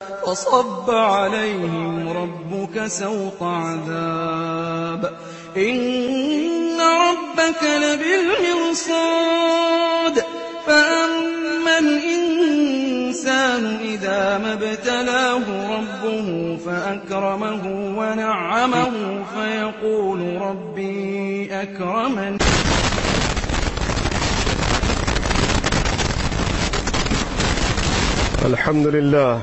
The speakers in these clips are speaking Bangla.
فصب عليهم ربك سوط عذاب. إن ربك لبالمرصاد. فأما الإنسان إذا ما ابتلاه ربه فأكرمه ونعمه فيقول ربي أكرمن الحمد لله.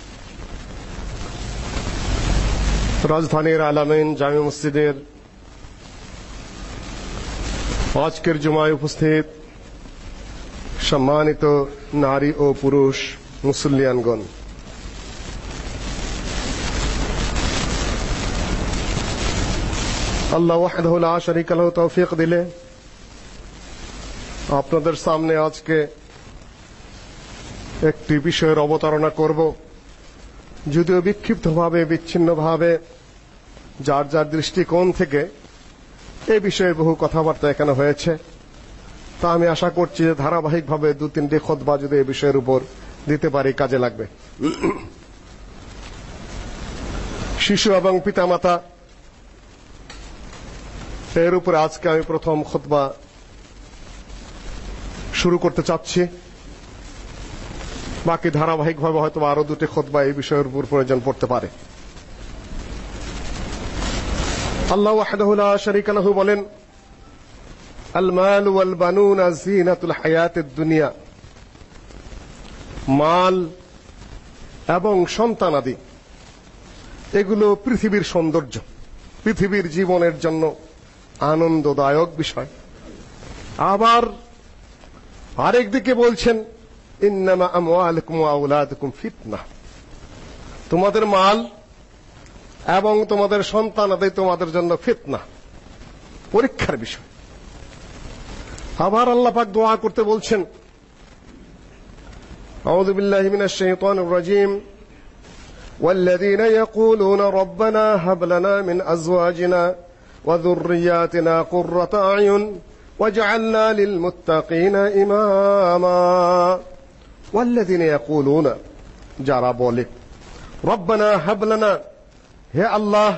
রাজধানীর আলামিন জামি মসজিদের আজকের জুমায় উপস্থিত সম্মানিত নারী ও পুরুষ মুসল্লিয়ানগণ। আল্লাহ ওয়াহদাহু লা শারীকা তৌফিক দিলে। আপনাদের সামনে আজকে একটি বিষয়ের অবতারণা করব। যদিও বিক্ষিপ্তভাবে, বিচ্ছিন্নভাবে যার যার দৃষ্টিকোণ থেকে এই বিষয়ে বহু কথাবার্তা এখানে হয়েছে। তা আমি আশা করছি যে ধারাবাহিকভাবে দু তিনটি খোদবা যদি এই বিষয়ের উপর দিতে পারি, কাজে লাগবে। শিশু এবং পিতামাতা, এর উপরে আজকে আমি প্রথম খোদবা শুরু করতে চাচ্ছি। বাকি ধারাবাহিকভাবে হয়তো আরও দুটি খোদবা এই বিষয়ের উপর প্রয়োজন পড়তে পারে। আল্লাহ ওয়াহদাহু লা শারীকা লাহু বলেন আল মাল ওয়াল বানুনা জিনাতুল হায়াতিদ দুনিয়া। মাল এবং সন্তানাদি এগুলো পৃথিবীর সৌন্দর্য, পৃথিবীর জীবনের জন্য আনন্দদায়ক বিষয়। আবার আরেক দিকে বলছেন, ইন্নামা আমওয়ালুকুম ওয়া আওলাদুকুম ফিতনা। তোমাদের মাল এবং তোমাদের সন্তানাদি তোমাদের জন্য ফিতনা পরীক্ষার বিষয় আবার আল্লাহ পাক দোয়া করতে বলছেন أعوذ بالله من الشيطان الرجيم والذين يقولون ربنا هب لنا من أزواجنا وذرياتنا قرة أعين واجعلنا للمتقين إماما والذين يقولون যারা বলে রব্বানা হাবলানা হে আল্লাহ,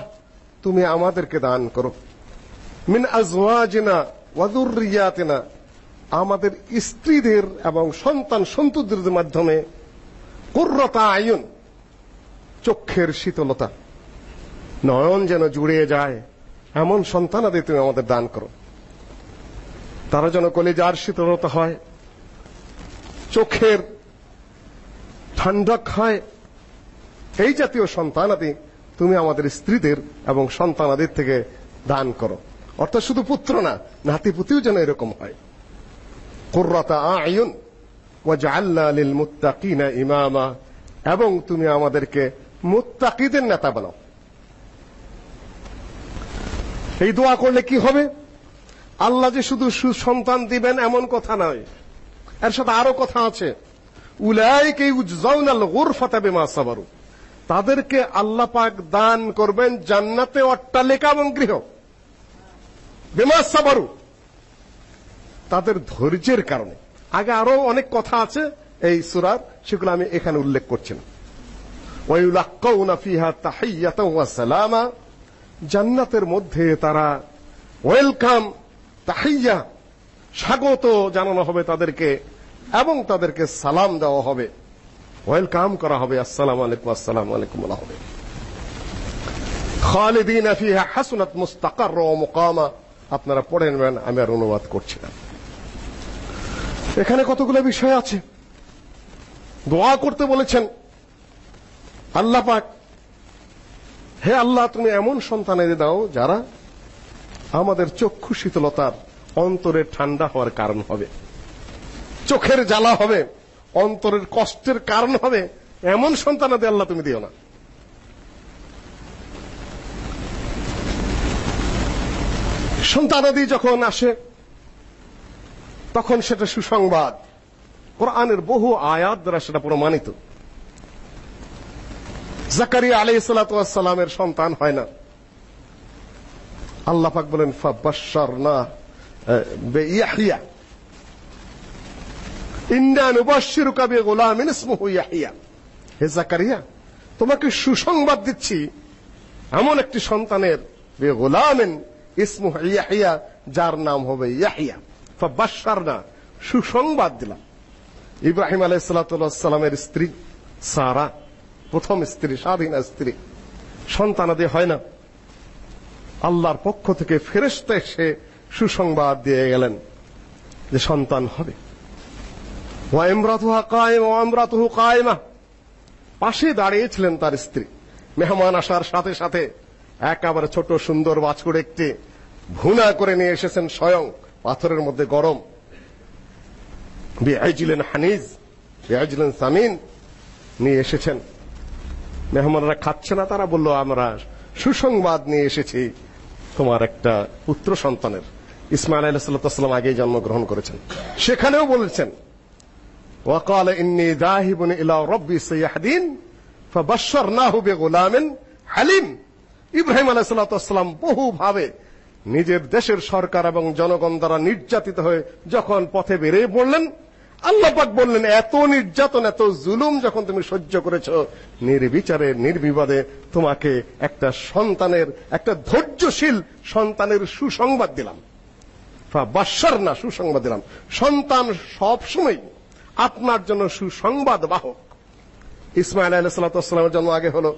তুমি আমাদেরকে দান করো। মিন আজওয়াজিনা ওয়া যুররিয়াতিনা, আমাদের স্ত্রীদের এবং সন্তান সন্ততিদের মাধ্যমে কুররাতা আয়ুন চোখের শীতলতা। নয়ন যেন জুড়িয়ে যায়, এমন সন্তানাদি তুমি আমাদের দান করো। তারা যেন কলেজার শীতলতা হয়, চোখের ঠান্ডক হয় এই জাতীয় সন্তানাদি তুমি আমাদের স্ত্রীদের এবং সন্তানাদের থেকে দান করো। অর্থাৎ শুধু পুত্র না, নাতিপুতিও যেন এরকম হয়। কুররাতা আয়ুন ওয়াজআলনা লিল মুত্তাকিনা ইমামা। এবং তুমি আমাদেরকে মুত্তাকিদের নেতা বানাও। এই দোয়া করলে কি হবে? আল্লাহ যে শুধু সুসন্তান দিবেন এমন কথা নয়। এর সাথে আরও কথা আছে। উলাইকা ইউজাউনাল গুরফাতা বিমা সাবারু। তাদেরকে আল্লাহ পাক দান করবেন জান্নাতে অট্টালিকা এবং গৃহ। বিমা সাবারু। তাদের ধৈর্যের কারণে। আগে আরও অনেক কথা আছে এই সূরার, সেগুলো আমি এখানে উল্লেখ করছি না। ওয়ায়ুলাক্কাউনা ফিহা তাহিয়াতাও ওয়া সালামা। জান্নাতের মধ্যে তারা ওয়েলকাম, তাহিয়া, স্বাগত জানানো হবে তাদেরকে এবং তাদেরকে সালাম দেওয়া হবে। ওয়েলকাম করা হবে। আসসালামু আলাইকুম আসসালামু আলাইকুম বলা হবে খালিদিন ফিহা হাসনাত মুস্তাকার ওয়া মুকামা। আপনারা পড়ে নেবেন, আমি আর অনুবাদ করছি না। এখানে কতগুলো বিষয় আছে? দোয়া করতে বলেছেন আল্লাহ পাক। হে আল্লাহ, তুমি এমন সন্তান এনে দাও যারা আমাদের চক্ষু শীতলতার অন্তরে ঠান্ডা হওয়ার কারণ হবে। চোখের জ্বালা হবে। অন্তরের কষ্টের কারণ হবে এমন সন্তানাদি আল্লাহ তুমি দিও না। সন্তানাদি যখন আসে, তখন সেটা সুসংবাদ। কোরআনের বহু আয়াত দ্বারা সেটা প্রমাণিত। জাকারিয়া আলাইহিস সন্তান হয় না। আল্লাহ পাক বলেন, ফাবাশশারনা বিয়াহইয়া তোমাকে সুসংবাদ দিচ্ছি, এমন একটি সন্তানের যার নাম হবে ইয়াহইয়া সুসংবাদ দিলাম। ইব্রাহিম আলাইহিস স্ত্রী সারা, প্রথম স্ত্রী, স্বাধীনা স্ত্রী। সন্তানাদি হয় না। আল্লাহর পক্ষ থেকে ফেরেশতা এসে সুসংবাদ দিয়ে গেলেন যে সন্তান হবে। ওয়া ইমরাতুহা কায়েমা ওয়া ইমরাতুহু কায়েমা। পাশে দাঁড়িয়েছিলেন তার স্ত্রী। মেহমান আসার সাথে সাথে একেবারে ছোট সুন্দর বাছুর একটি ভুনা করে নিয়ে এসেছেন স্বয়ং পাথরের মধ্যে গরম। বিআইজিলেন হানিজ, বিআইজিলেন সামিন নিয়ে এসেছেন। মেহমানরা খাচ্ছে না, তারা বলল, আমরা সুসংবাদ নিয়ে এসেছি তোমার একটা পুত্র সন্তানের। ইসমাইল আলাইহিস সালাম আগেই জন্মগ্রহণ করেছেন। সেখানেও বলেছেন وقال إني ذاهب إلى ربي سيهدين فبشرناه بغلام حليم ইব্রাহিম আলাইহিস সালাম বহু ভাবে নিজের দেশের সরকার এবং জনগণ দ্বারা নির্যাতিত হয়ে যখন পথে বেরিয়ে পড়লেন আল্লাহ পাক বললেন এত নির্যাতন এত জুলুম যখন তুমি সহ্য করেছো নির্বিচারে নির্বিবাদে তোমাকে একটা সন্তানের একটা ধৈর্যশীল সন্তানের সুসংবাদ দিলাম বাসার না সুসংবাদ দিলাম সন্তান সব সময় আপনার জন্য সুসংবাদ বাহক। ইসমাইল আলাইহিস সালামের জন্ম আগে হলো।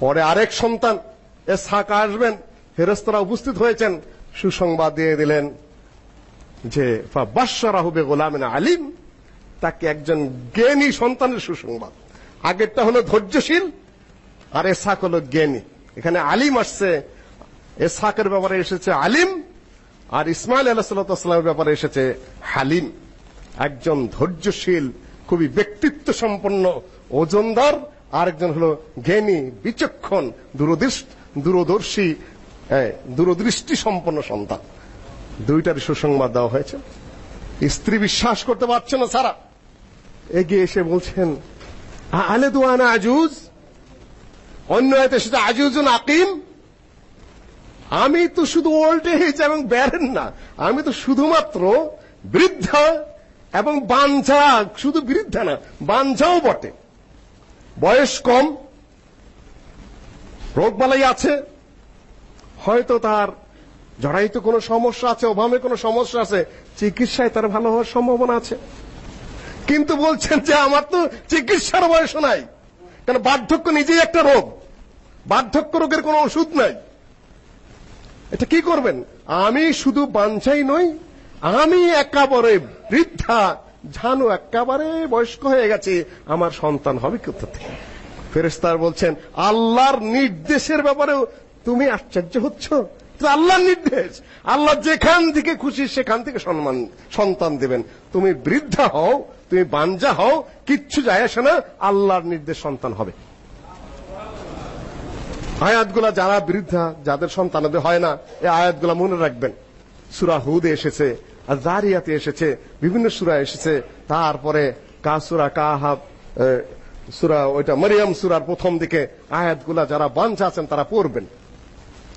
পরে আরেক সন্তান এসহাক আসবেন ফেরেশতারা উপস্থিত হয়েছেন, সুসংবাদ দিয়ে দিলেন যে, ফাবাশশারাহু বিগুলামিন আলিম। তাকে একজন জ্ঞানী সন্তানের সুসংবাদ। আগেরটা হলো ধৈর্যশীল, আর এসহাক হলো জ্ঞানী। এখানে আলিম আসছে। এসহাকের ব্যাপারে এসেছে আলিম, আর ইসমাইল আলাইহিস ব্যাপারে এসেছে হালিম। একজন ধৈর্যশীল, খুবই ব্যক্তিত্ব সম্পন্ন ওজনদার, আরেকজন হলো জ্ঞানী, বিচক্ষণ দূরদর্শী দূরদৃষ্টি সম্পন্ন সন্তান। দুইটার সুসংবাদ দেওয়া হয়েছে। স্ত্রী বিশ্বাস করতে পারছে না সারা। এগিয়ে এসে বলছেন আলে দুয়ানা আজুজ, অন্য এতে সেটা আজুজুন আকিম। আমি তো শুধু ওল্ড এজ এবং ব্যারেন না, আমি তো শুধুমাত্র বৃদ্ধা এবং বাঞ্ছা শুধু বৃদ্ধা না, বাঞ্ছাও বটে। বয়স কম, রোগবালাই আছে, হয়তো তার জড়াইতে কোনো সমস্যা আছে, অভাবে কোনো সমস্যা আছে, চিকিৎসায় তার ভালো হওয়ার সম্ভাবনা আছে। কিন্তু বলছেন যে আমার তো চিকিৎসার বয়স নাই। কারণ বার্ধক্য নিজেই একটা রোগ? বার্ধক্য রোগের কোনো ওষুধ নাই। এটা কি করবেন? আমি শুধু বাঞ্ছাই নই, আমি একেবারে বৃদ্ধা, ঝানু একেবারে বয়স্ক হয়ে গেছে, আমার সন্তান হবে কোথা থেকে? ফেরেশতার বলছেন, আল্লাহর নির্দেশের ব্যাপারেও তুমি আশ্চর্য হচ্ছ। আল্লাহর নির্দেশ। আল্লাহ যেখান থেকে খুশি সেখান থেকে সম্মান, সন্তান দেবেন। তুমি বৃদ্ধা হও, তুমি বাঞ্জা হও, কিচ্ছু যায় আসে না, আল্লাহর নির্দেশ সন্তান হবে। আয়াতগুলা যারা বৃদ্ধা, যাদের সন্তানাদের হয় না, এই আয়াতগুলা মনে রাখবেন। সূরা হুদে এসেছে আর এসেছে, বিভিন্ন সুরা এসেছে। তারপরে কাসুরা কাহাব সূরা ওইটা মারিয়াম সূরার প্রথম দিকে আয়াতগুলা যারা বাঞ্চা আছেন তারা পড়বেন।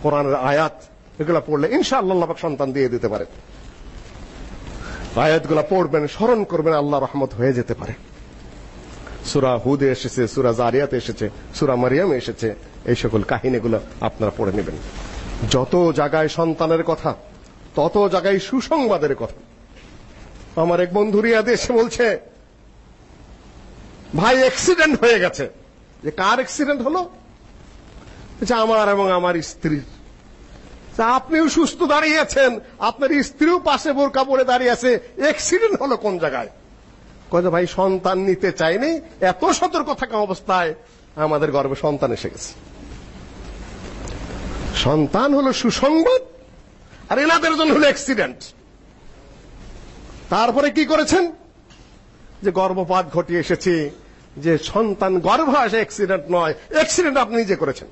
কোরআনের আয়াত, এগুলা পড়লে ইনশাআল্লাহ আল্লাহ পাক সন্তান দিয়ে দিতে পারে। আয়াতগুলা পড়বেন, স্মরণ করবেন, আল্লাহ রহমত হয়ে যেতে পারে। সুরা হুদে এসেছে, সুরা জারিয়াতে এসেছে, সুরা মারিয়াম এসেছে, এই সকল কাহিনীগুলো আপনারা পড়ে নেবেন। যত জায়গায় সন্তানের কথা তত জায়গায় সুসংবাদের কথা। আমার এক বন্ধু রিয়াদ বলছে, ভাই অ্যাক্সিডেন্ট হয়ে গেছে। যে, কার অ্যাক্সিডেন্ট হলো? যে আমার এবং আমার স্ত্রীর। আপনিও সুস্থ দাঁড়িয়ে আছেন। আপনার স্ত্রীও পাশে বোরকা পরে দাঁড়িয়ে আছে। অ্যাক্সিডেন্ট হলো কোন জায়গায়? কয়ে ভাই, সন্তান নিতে চাইনি। এত সতর্ক থাকা অবস্থায় আমাদের গর্ভে সন্তান এসে গেছে। সন্তান হলো সুসংবাদ আর এনাদের জন্য হলো অ্যাক্সিডেন্ট তারপরে কি করেছেন? যে গর্ভপাত ঘটিয়ে এসেছি, যে সন্তান গর্ভ আসে অ্যাক্সিডেন্ট নয় অ্যাক্সিডেন্ট আপনি নিজে করেছেন।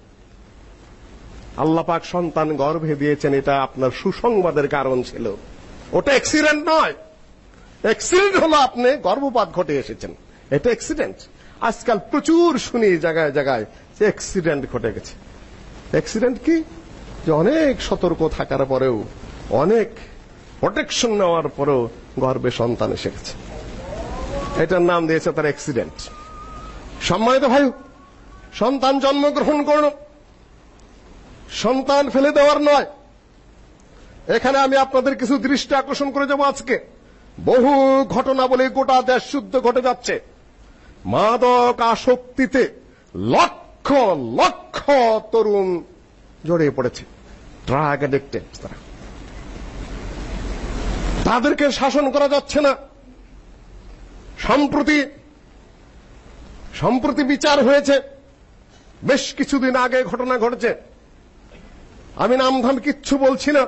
আল্লাহ পাক সন্তান গর্ভে দিয়েছেন, এটা আপনার সুসংবাদের কারণ ছিল। ওটা অ্যাক্সিডেন্ট নয়। অ্যাক্সিডেন্ট হলো আপনি গর্ভপাত ঘটে এসেছেন। এটা অ্যাক্সিডেন্ট আজকাল প্রচুর শুনি জায়গায় জায়গায় যে অ্যাক্সিডেন্ট ঘটে গেছে। অ্যাক্সিডেন্ট কি? যে অনেক সতর্ক থাকার পরেও, অনেক প্রোটেকশন নেওয়ার পরেও গর্ভে সন্তান এসে গেছে। এটার নাম দিয়েছে তার অ্যাক্সিডেন্ট সম্মানিত ভাই, সন্তান জন্মগ্রহণ করল। সন্তান ফেলে দেওয়ার নয়। এখানে আমি আপনাদের কিছু দৃষ্টি আকর্ষণ করে যাব আজকে। বহু ঘটনা বলে গোটা দেশ শুদ্ধ ঘটে যাচ্ছে। মাদক আসক্তিতে লক্ষ লক্ষ তরুণ জড়িয়ে পড়েছে। ড্রাগ অ্যাডিক্টেড তাদেরকে শাসন করা যাচ্ছে না। সম্প্রতি সম্প্রতি বিচার হয়েছে। বেশ কিছুদিন আগে ঘটনা ঘটেছে। আমি নামধাম কিচ্ছু বলছি না।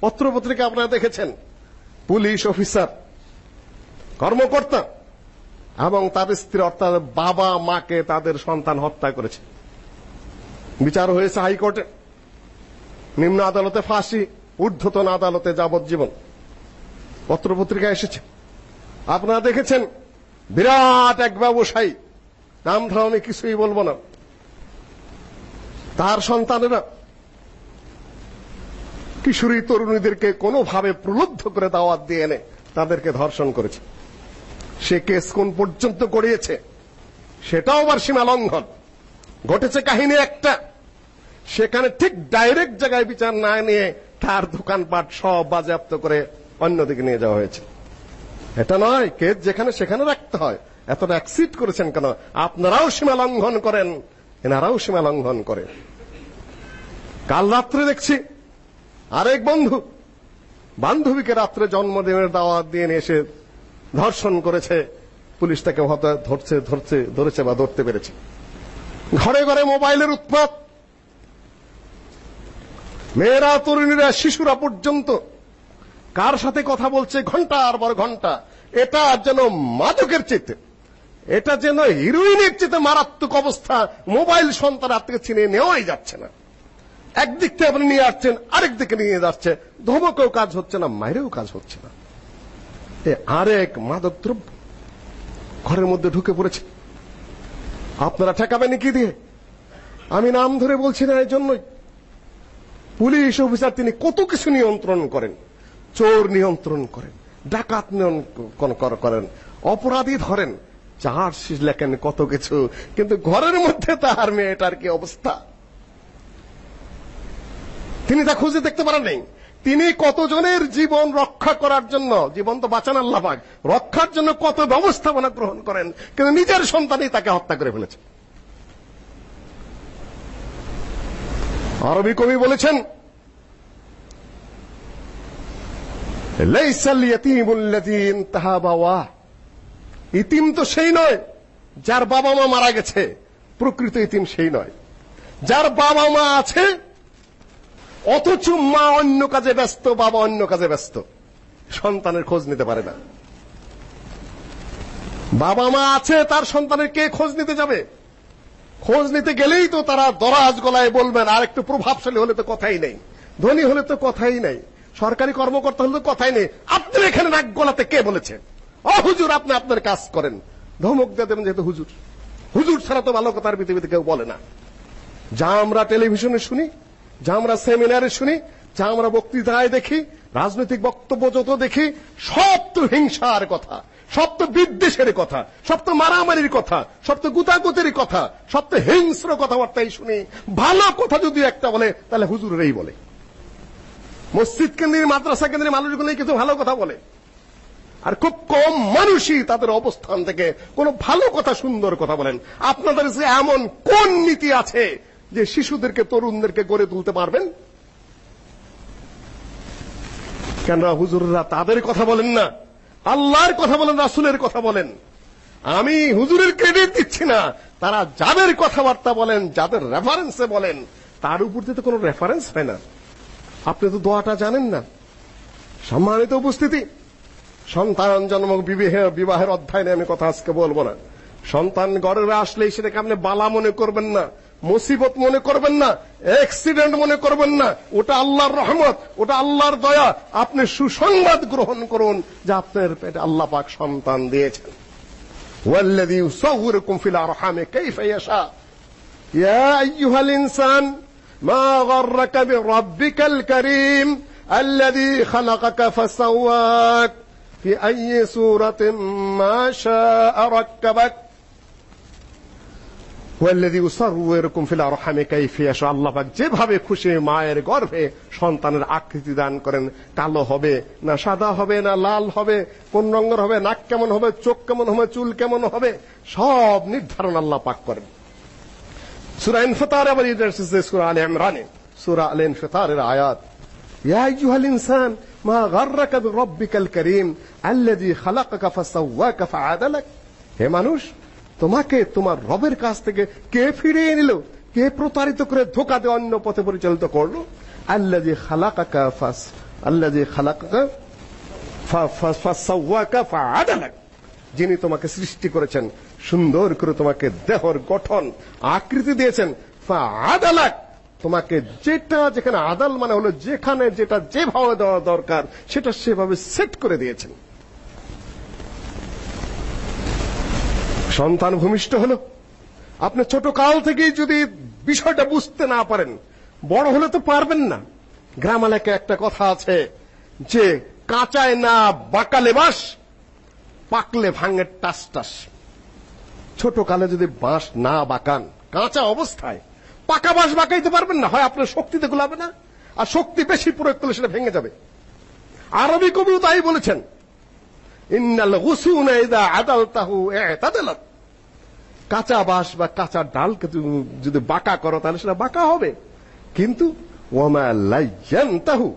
পত্রপত্রিকা আপনারা দেখেছেন। পুলিশ অফিসার, কর্মকর্তা এবং তার স্ত্রী, অর্থাৎ বাবা মাকে তাদের সন্তান হত্যা করেছে। বিচার হয়েছে হাইকোর্টে। নিম্ন আদালতে ফাঁসি, ঊর্ধ্বতন আদালতে যাবজ্জীবন। পত্রপত্রিকা এসেছে। আপনারা দেখেছেন, বিরাট এক ব্যবসায়ী, নাম ধাম আমি কিছুই বলব না। তার সন্তানেরা কিশোরী তরুণীদেরকে কোনোভাবে প্রলুব্ধ করে দাওয়াত দিয়ে এনে তাদেরকে ধর্ষণ করেছে। সে কেস কোন পর্যন্ত করিয়েছে সেটাও আবার সীমা লঙ্ঘন ঘটেছে কাহিনী একটা। সেখানে ঠিক ডাইরেক্ট জায়গায় বিচার না নিয়ে তার দোকানপাট সব বাজেয়াপ্ত করে অন্যদিকে নিয়ে যাওয়া হয়েছে। এটা নয় কেস যেখানে সেখানে রাখতে হয়। এতটা অ্যাক্সিড করেছেন কেন? আপনারাও সীমা লঙ্ঘন করেন, এনারাও সীমা লঙ্ঘন করে। কাল রাত্রে দেখছি আরেক বন্ধু, বান্ধবীকে রাত্রে জন্মদিনের দাওয়াত দিয়ে নিয়ে এসে ধর্ষণ করেছে। পুলিশ তাকে ধরছে ধরছে, ধরেছে বা ধরতে পেরেছে। ঘরে ঘরে মোবাইলের উৎপাত মেয়েরা, তরুণীরা, শিশুরা পর্যন্ত কার সাথে কথা বলছে ঘণ্টা আর পর ঘণ্টা? এটা যেন মাদকের চেতে এটা যেন হিরোইনের চেতে মারাত্মক অবস্থা। মোবাইল সন্তান হাত থেকে ছিনিয়ে নেওয়াই যাচ্ছে না। একদিক থেকে আপনি নিয়ে আসছেন, আরেক দিকে নিয়ে যাচ্ছে। ধমকেও কাজ হচ্ছে না মায়েরও কাজ হচ্ছে না। এ আরেক মাদক দ্রব্য ঘরের মধ্যে ঢুকে পড়েছে। আপনারা ঠেকাবেন কি দিয়ে? আমি নাম ধরে বলছি না এই জন্যই পুলিশ অফিসার তিনি কত কিছু নিয়ন্ত্রণ করেন? চোর নিয়ন্ত্রণ করেন, ডাকাত নিয়ন্ত্রণ করেন, অপরাধী ধরেন চার লেখেন কত কিছু, কিন্তু ঘরের মধ্যে তার মেয়েটার কি অবস্থা? তিনি তা খুঁজে দেখতে পারেন নাই। তিনি কতজনের জীবন রক্ষা করার জন্য, জীবন তো বাঁচান আল্লাহ রক্ষার জন্য কত ব্যবস্থাপনা গ্রহণ করেন, কিন্তু নিজের সন্তানই তাকে হত্যা করে ফেলেছে আরবি কবি বলেছেন, লাইসাল ইয়াতীমুল্লাযী ইনতাহা বাওয়া। ইতিম তো সেই নয় যার বাবা মা মারা গেছে, প্রকৃত ইতিম সেই নয়। যার বাবা মা আছে, অথচ মা অন্য কাজে ব্যস্ত, বাবা অন্য কাজে ব্যস্ত, সন্তানের খোঁজ নিতে পারে না। বাবা মা আছে, তার সন্তানের কে খোঁজ নিতে যাবে? খোঁজ নিতে গেলেই তো তারা দরাজ গলায় বলবেন, আর একটু প্রভাবশালী হলে তো কথাই নেই। ধনী হলে তো কথাই নেই। সরকারি কর্মকর্তা হলে তো কথাই নেই। আপনি এখানে নাক গলাতে কে বলেছে? ও হুজুর, আপনি আপনার কাজ করেন। ধমক দিয়ে দেবেন যেহেতু হুজুর। হুজুর ছাড়া তো ভালো কথা আর পৃথিবীতে কেউ বলে না। যা আমরা টেলিভিশনে শুনি, যা আমরা সেমিনারে শুনি, যা আমরা বক্তৃতায় দেখি, রাজনৈতিক বক্তব্য যত দেখি, সব তো হিংসার কথা। সব তো বিদ্বেষের কথা, সব তো মারামারির কথা, সব তো গুতাগুতির কথা, সব তো হিংস্র কথাবার্তাই শুনি। ভালো কথা যদি একটা বলে, তাহলে হুজুরেরই বলে। মসজিদ কেন্দ্রের, মাদ্রাসা কেন্দ্রের মানুষগুলোই কিছু ভালো কথা বলে। আর খুব কম মানুষই তাদের অবস্থান থেকে কোনো ভালো কথা, সুন্দর কথা বলেন। আপনাদের যে এমন কোন নীতি আছে যে শিশুদেরকে, তরুণদেরকে গড়ে তুলতে পারবেন? কেন হুজুররা তাদের কথা বলেন না। আল্লাহর কথা বলেন, রাসূলের কথা বলেন। আমি হুজুরের ক্রেডিট দিচ্ছি না, তারা যাদের কথাবার্তা বলেন, যাদের রেফারেন্সে বলেন, তার উপর তো কোনো রেফারেন্স হয় না। আপনি তো দোয়াটা জানেন না। সম্মানিত উপস্থিতি, সন্তান জন্ম বিবাহের বিবাহের অধ্যায় নিয়ে আমি কথা আজকে বলব না। সন্তান গড়ে আসলেই সেটাকে আপনি বালা মনে করবেন না। মুসিবত মনে করবেন না অ্যাক্সিডেন্ট মনে করবেন না ওটা আল্লাহর রহমত ওটা আল্লাহর দয়া আপনি সুসংবাদ গ্রহণ করুন যে আপনার পেটে আল্লাহ পাক সন্তান দিয়েছেন والذي يصوركم في الأرحام كيف يشاء يا أيها الإنسان ما غرك بربك الكريم الذي خلقك فسواك في أي سورة ما شاء ركبك ওয়াল্লাযী ইউসাররুকুম ফিল আরহামে কাইফা ইয়াশা আল্লাহ পাক যেভাবে খুশি মায়ের গর্ভে সন্তানের আকৃতি দান করেন, কালো হবে না সাদা হবে না লাল হবে, কোন রঙের হবে, নাক কেমন হবে, চোখ কেমন হবে, চুল কেমন হবে, সব নির্ধারণ আল্লাহ পাক করেন। সূরা ইনফিতার আবার ইদারসিস সূরা আলে ইমরানে, সূরা আলে ইনফিতারের আয়াত, ইয়া আইয়ুহাল ইনসান, মা গাররাকা বিরাব্বিকাল কারীম, আল্লাযী খালাকাকা ফাসাওয়াকা ফাআদালাক। হে মানুষ তোমাকে তোমার রবের কাছ থেকে কে ফিরিয়ে নিল? কে প্রতারিত করে ধোকা দিয়ে অন্য পথে পরিচালিত করল? আল্লাযী খালাকাকা ফাস আল্লাযী খালাকাকা ফাসাওয়াকা যিনি তোমাকে সৃষ্টি করেছেন, সুন্দর করে তোমাকে দেহর গঠন আকৃতি দিয়েছেন, ফাআদালাক। তোমাকে যেটা যেখানে আদাল মানে হলো যেখানে যেটা যেভাবে দেওয়া দরকার, সেটা সেভাবে সেট করে দিয়েছেন। সন্তান ভূমিষ্ঠ হলো। আপনি ছোট কাল থেকেই যদি বিষয়টা বুঝতে না পারেন, বড় হলে তো পারবেন না। গ্রাম এলাকায় একটা কথা আছে যে, কাঁচায় না বাঁকালে বাস পাকলে ভাঙে টাস টাস। ছোট কালে যদি বাঁশ না বাঁকান, কাঁচা অবস্থায়, পাকা বাঁশ বাঁকাইতে পারবেন না। হয় আপনার শক্তিতে গোলাবে না, আর শক্তি বেশি প্রয়োগ করলে সেটা ভেঙে যাবে। আরবি কবিও তাই বলেছেন, ইন্নাল গুসুনা ইদা আদালতাহু ইতাদালাত কাঁচা বাঁশ বা কাঁচা ডালকে তুমি যদি বাঁকা করো, তাহলে সেটা বাঁকা হবে। কিন্তু ওমা লাইয়ান্তাহু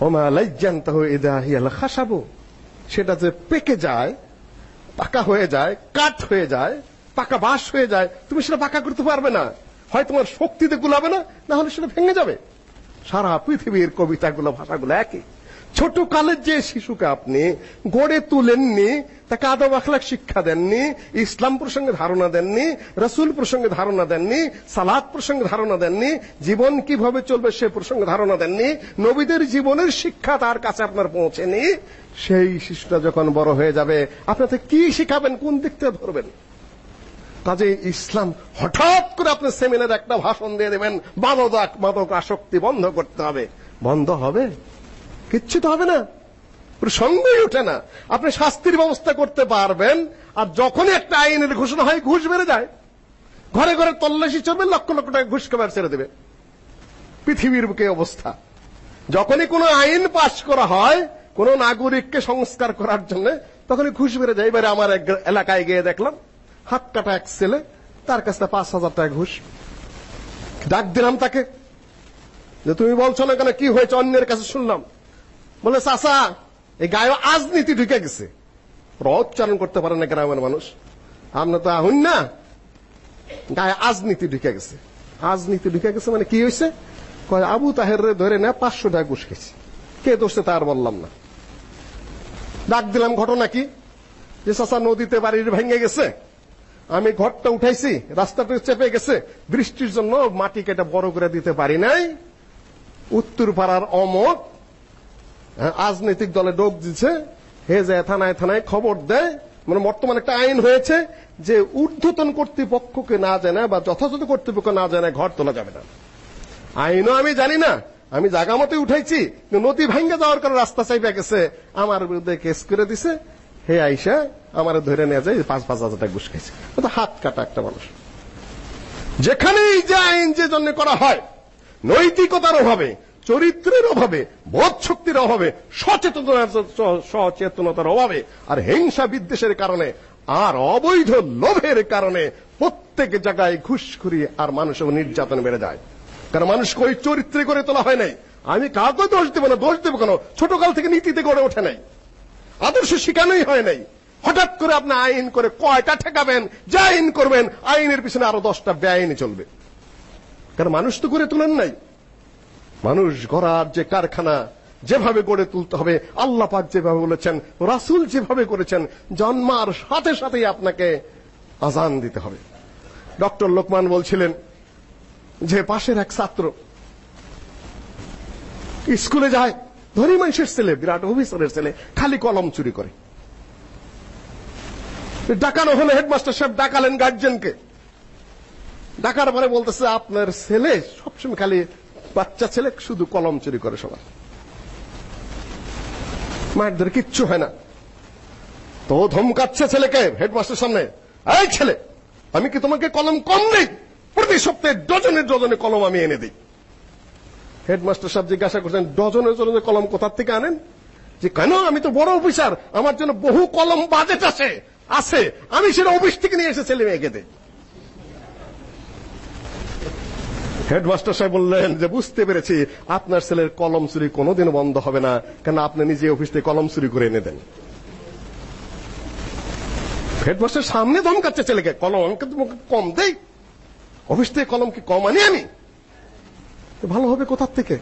ওমা লাইয়ান্তাহু ইদা হিয়াল খাসাবু, সেটা যে পেকে যায়, পাকা হয়ে যায়, কাঠ হয়ে যায়, পাকা বাঁশ হয়ে যায়, তুমি সেটা পাকা করতে পারবে না। হয় তোমার শক্তিতে গুলাবে না না হলে সেটা ভেঙে যাবে। সারা পৃথিবীর কবিতাগুলো, ভাষাগুলো একই। ছোট কালের যে শিশুকে আপনি গড়ে তুলেননি, তাকে আদব আখলাক শিক্ষা দেননি, ইসলাম প্রসঙ্গে ধারণা দেননি, রসুল প্রসঙ্গে ধারণা দেননি সালাদ প্রসঙ্গে ধারণা দেননি, জীবন কীভাবে চলবে সে প্রসঙ্গে ধারণা দেননি, নবীদের জীবনের শিক্ষা তার কাছে আপনার পৌঁছেনি, সেই শিশুটা যখন বড় হয়ে যাবে, আপনাকে কি শিখাবেন, কোন দিক থেকে ধরবেন? কাজে ইসলাম হঠাৎ করে আপনি সেমিনারে একটা ভাষণ দিয়ে দেবেন মাদক মাদক আসক্তি বন্ধ করতে হবে। বন্ধ হবে? কিচ্ছু তো হবে না। প্রসঙ্গই ওঠে না। আপনি শাস্তির ব্যবস্থা করতে পারবেন, আর যখনই একটা আইনের ঘোষণা হয়, ঘুষ বেড়ে যায়। ঘরে ঘরে তল্লাশি চলবে, লক্ষ লক্ষ টাকা ঘুষ কেবার ছেড়ে দেবে। পৃথিবীর বুকে অবস্থা। যখনই কোনো আইন পাশ করা হয়, কোন নাগরিককে সংস্কার করার জন্য, তখনই ঘুষ বেড়ে যায়। এবারে আমার এক এলাকায় গিয়ে দেখলাম, হাত কাটা এক ছেলে, তার কাছে পাঁচ হাজার টাকা ঘুষ। ডাক দিলাম তাকে। যে, তুমি বলছো না কেন? কি হয়েছে? অন্যের কাছে শুনলাম। বলে, চাচা, এই গায়ে আজনীতি ঢুকে গেছে। উচ্চারণ করতে পারে না গ্রামের মানুষ। আমরা তো আহুন না। গায়ে আজনীতি ঢুকে গেছে। আজনীতি ঢুকে গেছে মানে কি হয়েছে কয়, আবু তাহের রে ধরে না, পাঁচশো টাকা ঘুষ খেয়েছে। কে দোষে তার বললাম না। ডাক দিলাম, ঘটনা কি? যে, চাচা, নদীতে বাড়ির ভেঙে গেছে। আমি ঘরটা উঠাইছি, রাস্তাটা চেপে গেছে। বৃষ্টির জন্য মাটি কেটে বড় করে দিতে পারি নাই। উত্তর পাড়ার অমক রাজনৈতিক দলে ডোক দিচ্ছে হে যায় থানায় থানায় খবর দেয় মানে বর্তমানে একটা আইন হয়েছে যে ঊর্ধ্বতন কর্তৃপক্ষকে না জানা বা যথাযথ কর্তৃপক্ষ না জানায় ঘর তোলা যাবে না। আইনও আমি জানি না, আমি জায়গা মতে উঠাইছি নদী ভাঙ্গা যাওয়ার কারণে রাস্তা চাইবে গেছে, আমার বিরুদ্ধে কেস করে দিছে। হে আইসা, আমার ধরে নিয়ে যায়, পাঁচ পাঁচ হাজার টাকা ঘুষ হাত কাটা একটা মানুষ। যেখানেই যে আইন যে জন্য করা হয়, নৈতিকতার অভাবে চরিত্রের অভাবে, বোধ শক্তির অভাবে, সচেতনতার সচেতনতার অভাবে, আর হিংসা বিদ্বেষের কারণে, আর অবৈধ লোভের কারণে প্রত্যেক জায়গায় ঘুষখুরি আর মানুষের নির্যাতন বেড়ে যায়। কারণ মানুষকে ওই চরিত্রে করে তোলা হয় নাই? আমি কাউকে দোষ দেবো না, দোষ দেবো কেন? ছোটকাল থেকে নীতিতে গড়ে ওঠে নাই। আদর্শ শিখানোই হয় নাই। হঠাৎ করে আপনি আইন করে কয়টা ঠেকাবেন, যা আইন করবেন, আইনের পিছনে আরও দশটা বেআইনি চলবে। কারণ মানুষ তো গড়ে তোলেন নাই? মানুষ গড়ার যে কারখানা যেভাবে গড়ে তুলতে হবে, আল্লাহ পাক যেভাবে বলেছেন, রাসূল যেভাবে করেছেন, জন্মার সাথে সাথেই আপনাকে আজান দিতে হবে। ডক্টর লোকমান বলছিলেন যে, পাশের এক ছাত্র স্কুলে যায়, ধনী মানুষের ছেলে, বিরাট অফিসারের ছেলে, খালি কলম চুরি করে। ডাকানো হলে হেডমাস্টার সাহেব, ডাকালেন গার্জেনকে ডাকার পরে বলতেছে, আপনার ছেলে সবসময় খালি বাচ্চা ছেলে শুধু কলম চুরি করে সবার। মায়ের ধরে কিচ্ছু হয় না। তো ধমকাচ্ছে ছেলেকে হেডমাস্টার সামনে। এই ছেলে, আমি কি তোমাকে কলম কম দেই প্রতি সপ্তাহে ডজনে ডজনে কলম আমি এনে দিই। হেডমাস্টার সাহেব জিজ্ঞাসা করছেন, ডজনে ডজনে কলম কোথার থেকে আনেন? যে কেন? আমি তো বড় অফিসার, আমার জন্য বহু কলম বাজেট আছে আছে। আমি সেটা অফিস থেকে নিয়ে এসে ছেলে মেয়েকে দেই। হেডমাস্টার সাহেব বললেন যে, বুঝতে পেরেছি, আপনার ছেলের কলম চুরি কোনোদিন বন্ধ হবে না, কেন আপনি নিজে অফিস থেকে কলম চুরি করে এনে দেন। হেডমাস্টার সামনে ধমকাচ্ছে ছেলেকে, কলম তোমাকে কম দেই, অফিস থেকে কলম কি কম আনি আমি? ভালো হবে কোথার থেকে?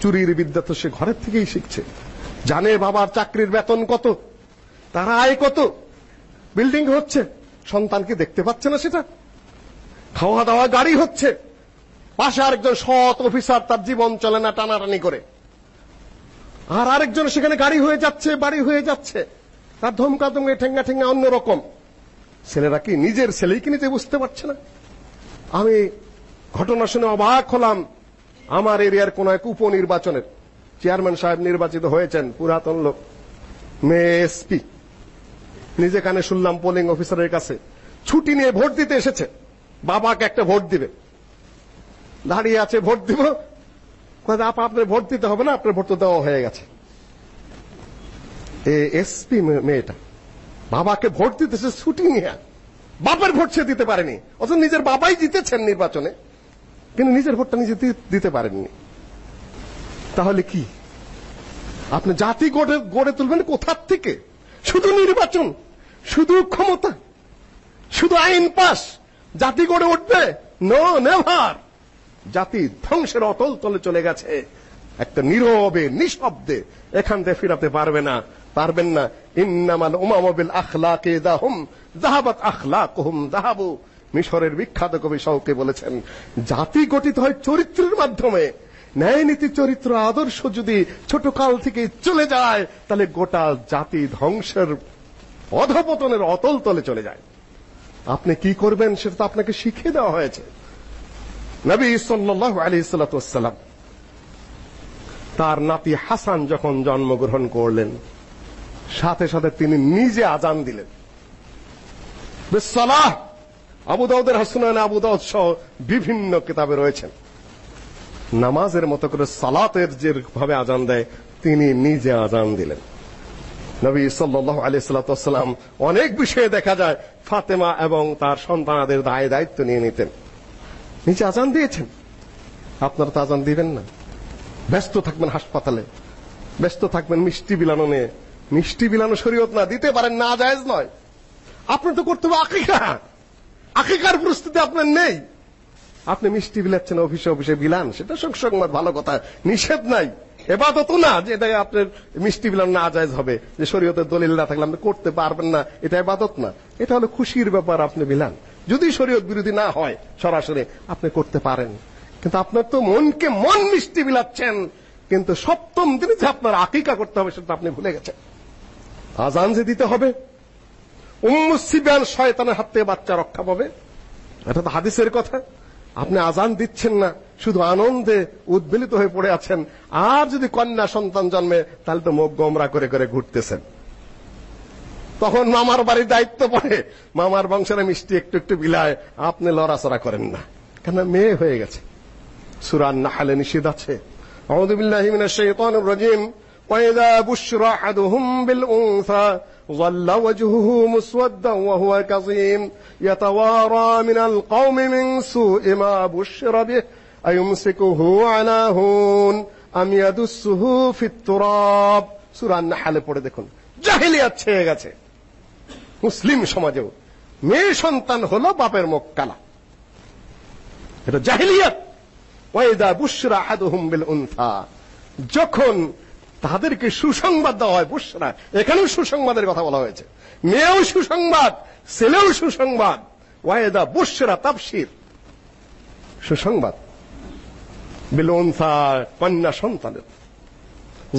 চুরির বিদ্যা তো সে ঘরের থেকেই শিখছে। জানে বাবার চাকরির বেতন কত, তারা আয় কত, বিল্ডিং হচ্ছে, সন্তানকে দেখতে পাচ্ছে না সেটা খাওয়া দাওয়া গাড়ি হচ্ছে পাশে আরেকজন সৎ অফিসার তার জীবন চলে না টানাটানি করে। আর আরেকজন সেখানে গাড়ি হয়ে যাচ্ছে, বাড়ি হয়ে যাচ্ছে। তার ধমকা ধমকে ঠেঙ্গা ঠেঙ্গা অন্যরকম। ছেলেরা কি নিজের ছেলেই কি নিজে বুঝতে পারছে না? আমি ঘটনা শুনে অবাক হলাম। আমার এরিয়ার কোন এক উপনির্বাচনের চেয়ারম্যান সাহেব নির্বাচিত হয়েছেন পুরাতন লোক, মেয়ে এসপি। নিজে কানে শুনলাম পোলিং অফিসারের কাছে, ছুটি নিয়ে ভোট দিতে এসেছে। বাবাকে একটা ভোট দিবে। দাঁড়িয়ে আছে, ভোট দিব। কয় আপা আপনার ভোট দিতে হবে না আপনার ভোট তো দেওয়া হয়ে গেছে। এ এসপি মেয়েটা, বাবাকে ভোট দিতেছে ছুটি নিয়ে বাবার ভোট সে দিতে পারেনি, অথচ নিজের বাবাই জিতেছেন নির্বাচনে, কিন্তু নিজের ভোটটা নিজে দিতে পারেননি। তাহলে কি? আপনি জাতি গড়ে গড়ে তুলবেন কোথার থেকে? শুধু নির্বাচন, শুধু ক্ষমতা, শুধু আইন পাস জাতি গড়ে উঠবে নো নেভার জাতি ধ্বংসের অতল তলে চলে গেছে। একটা নীরবে, নিঃশব্দে এখান থেকে ফিরাতে পারবে না। পারবেন না। ইন্নামাল উমামা বিল আখলাকে দাহুম, যাহাবাত আখলাকুহুম যাহাবু। মিশরের বিখ্যাত কবি শৌকে বলেছেন, জাতি গঠিত হয় চরিত্রের মাধ্যমে। ন্যায় নীতি চরিত্র, আদর্শ যদি ছোট কাল থেকে চলে যায়, তাহলে গোটা জাতি ধ্বংসের অধপতনের অতল তলে চলে যায়। আপনি কি করবেন সেটা তো আপনাকে শিখিয়ে দেওয়া হয়েছে। নবী সাল্লাল্লাহু আলাইহি সাল্লাম তার নাতি হাসান যখন জন্মগ্রহণ করলেন, সাথে সাথে তিনি নিজে আজান দিলেন। বিসসালাহ! আবু দাউদের হাসনান, আবু দাউদ সহ বিভিন্ন কিতাবে রয়েছেন। নামাজের মতো করে সালাতের যে ভাবে আজান দেয়, তিনি নিজে আজান দিলেন। নবী সাল্লাল্লাহু আলাইহি সাল্লাম অনেক বিষয়ে দেখা যায়, ফাতেমা এবং তার সন্তানাদের দায় দায়িত্ব নিয়ে নিতেন। নিজে আজান দিয়েছেন। আপনারা তো আজান দিবেন না। ব্যস্ত থাকবেন হাসপাতালে। ব্যস্ত থাকবেন মিষ্টি বিলানো নিয়ে। মিষ্টি বিলানো শরীয়ত না, দিতে পারেন না, জায়েজ নয়। আপনি তো করতে হবে আকিকা। আকিকার প্রস্তুতি আপনার নেই। আপনি মিষ্টি বিলাচ্ছেন, অফিসে অফিসে বিলান, সেটা সংসংবাদ ভালো কথা। নিষেধ নাই। এবাদত না যে এটা আপনার মিষ্টি বিলান না, জায়েজ হবে। যে শরীয়তের দলিল না থাকলে আপনি করতে পারবেন না, এটা এবাদত না। এটা হলো খুশির ব্যাপার, আপনি বিলান। যদি শরীয়ত বিরোধী না হয়, সরাসরি আপনি করতে পারেন। কিন্তু আপনার তো মনকে মন মিষ্টি বিলাচ্ছেন। কিন্তু সপ্তম দিনে যে আপনার আকিকা করতে হবে, সেটা আপনি ভুলে গেছেন। আজান যে দিতে হবে, উম্মু শয়তানের হাত থেকে বাচ্চা রক্ষা পাবে। এটা তো হাদিসের কথা। আপনি আজান দিচ্ছেন না, শুধু আনন্দে উদ্বেলিত হয়ে পড়ে আছেন। আর যদি কন্যা সন্তান জন্মে, তাহলে তো মুখ গোমরা করে করে ঘুরতেছেন। তখন মামার বাড়ির দায়িত্ব পড়ে মামার বংশের মিষ্টি একটু একটু বিলায় আপনি লড়াচড়া করেন না কেন মেয়ে হয়ে গেছে সূরা নাহলে নিষেধ আছে আউযু বিল্লাহি মিনাশ শাইতানির রাজীম وإذا بشر أحدهم بالأنثى ظل وجهه مسودا وهو كظيم يتوارى من القوم من سوء ما بشر به أيمسكه على هون أم يدسه في التراب سورة النحل পড়ে দেখুন জাহিলিয়াত ছেয়ে গেছে মুসলিম সমাজেও। মেয়ে সন্তান হলো বাপের মুখ কালা। এটা জাহিলিয়াত। ওয়াইদা বুশরা আহাদুহুম বিল উনথা যখন তাদেরকে সুসংবাদ দেওয়া হয়, বুশরা, এখানেও সুসংবাদের কথা বলা হয়েছে। মেয়েও সুসংবাদ, ছেলেও সুসংবাদ। ওয়াইদা বুশরা তাফসির সুসংবাদ। বিল উনথা কন্যা সন্তানের।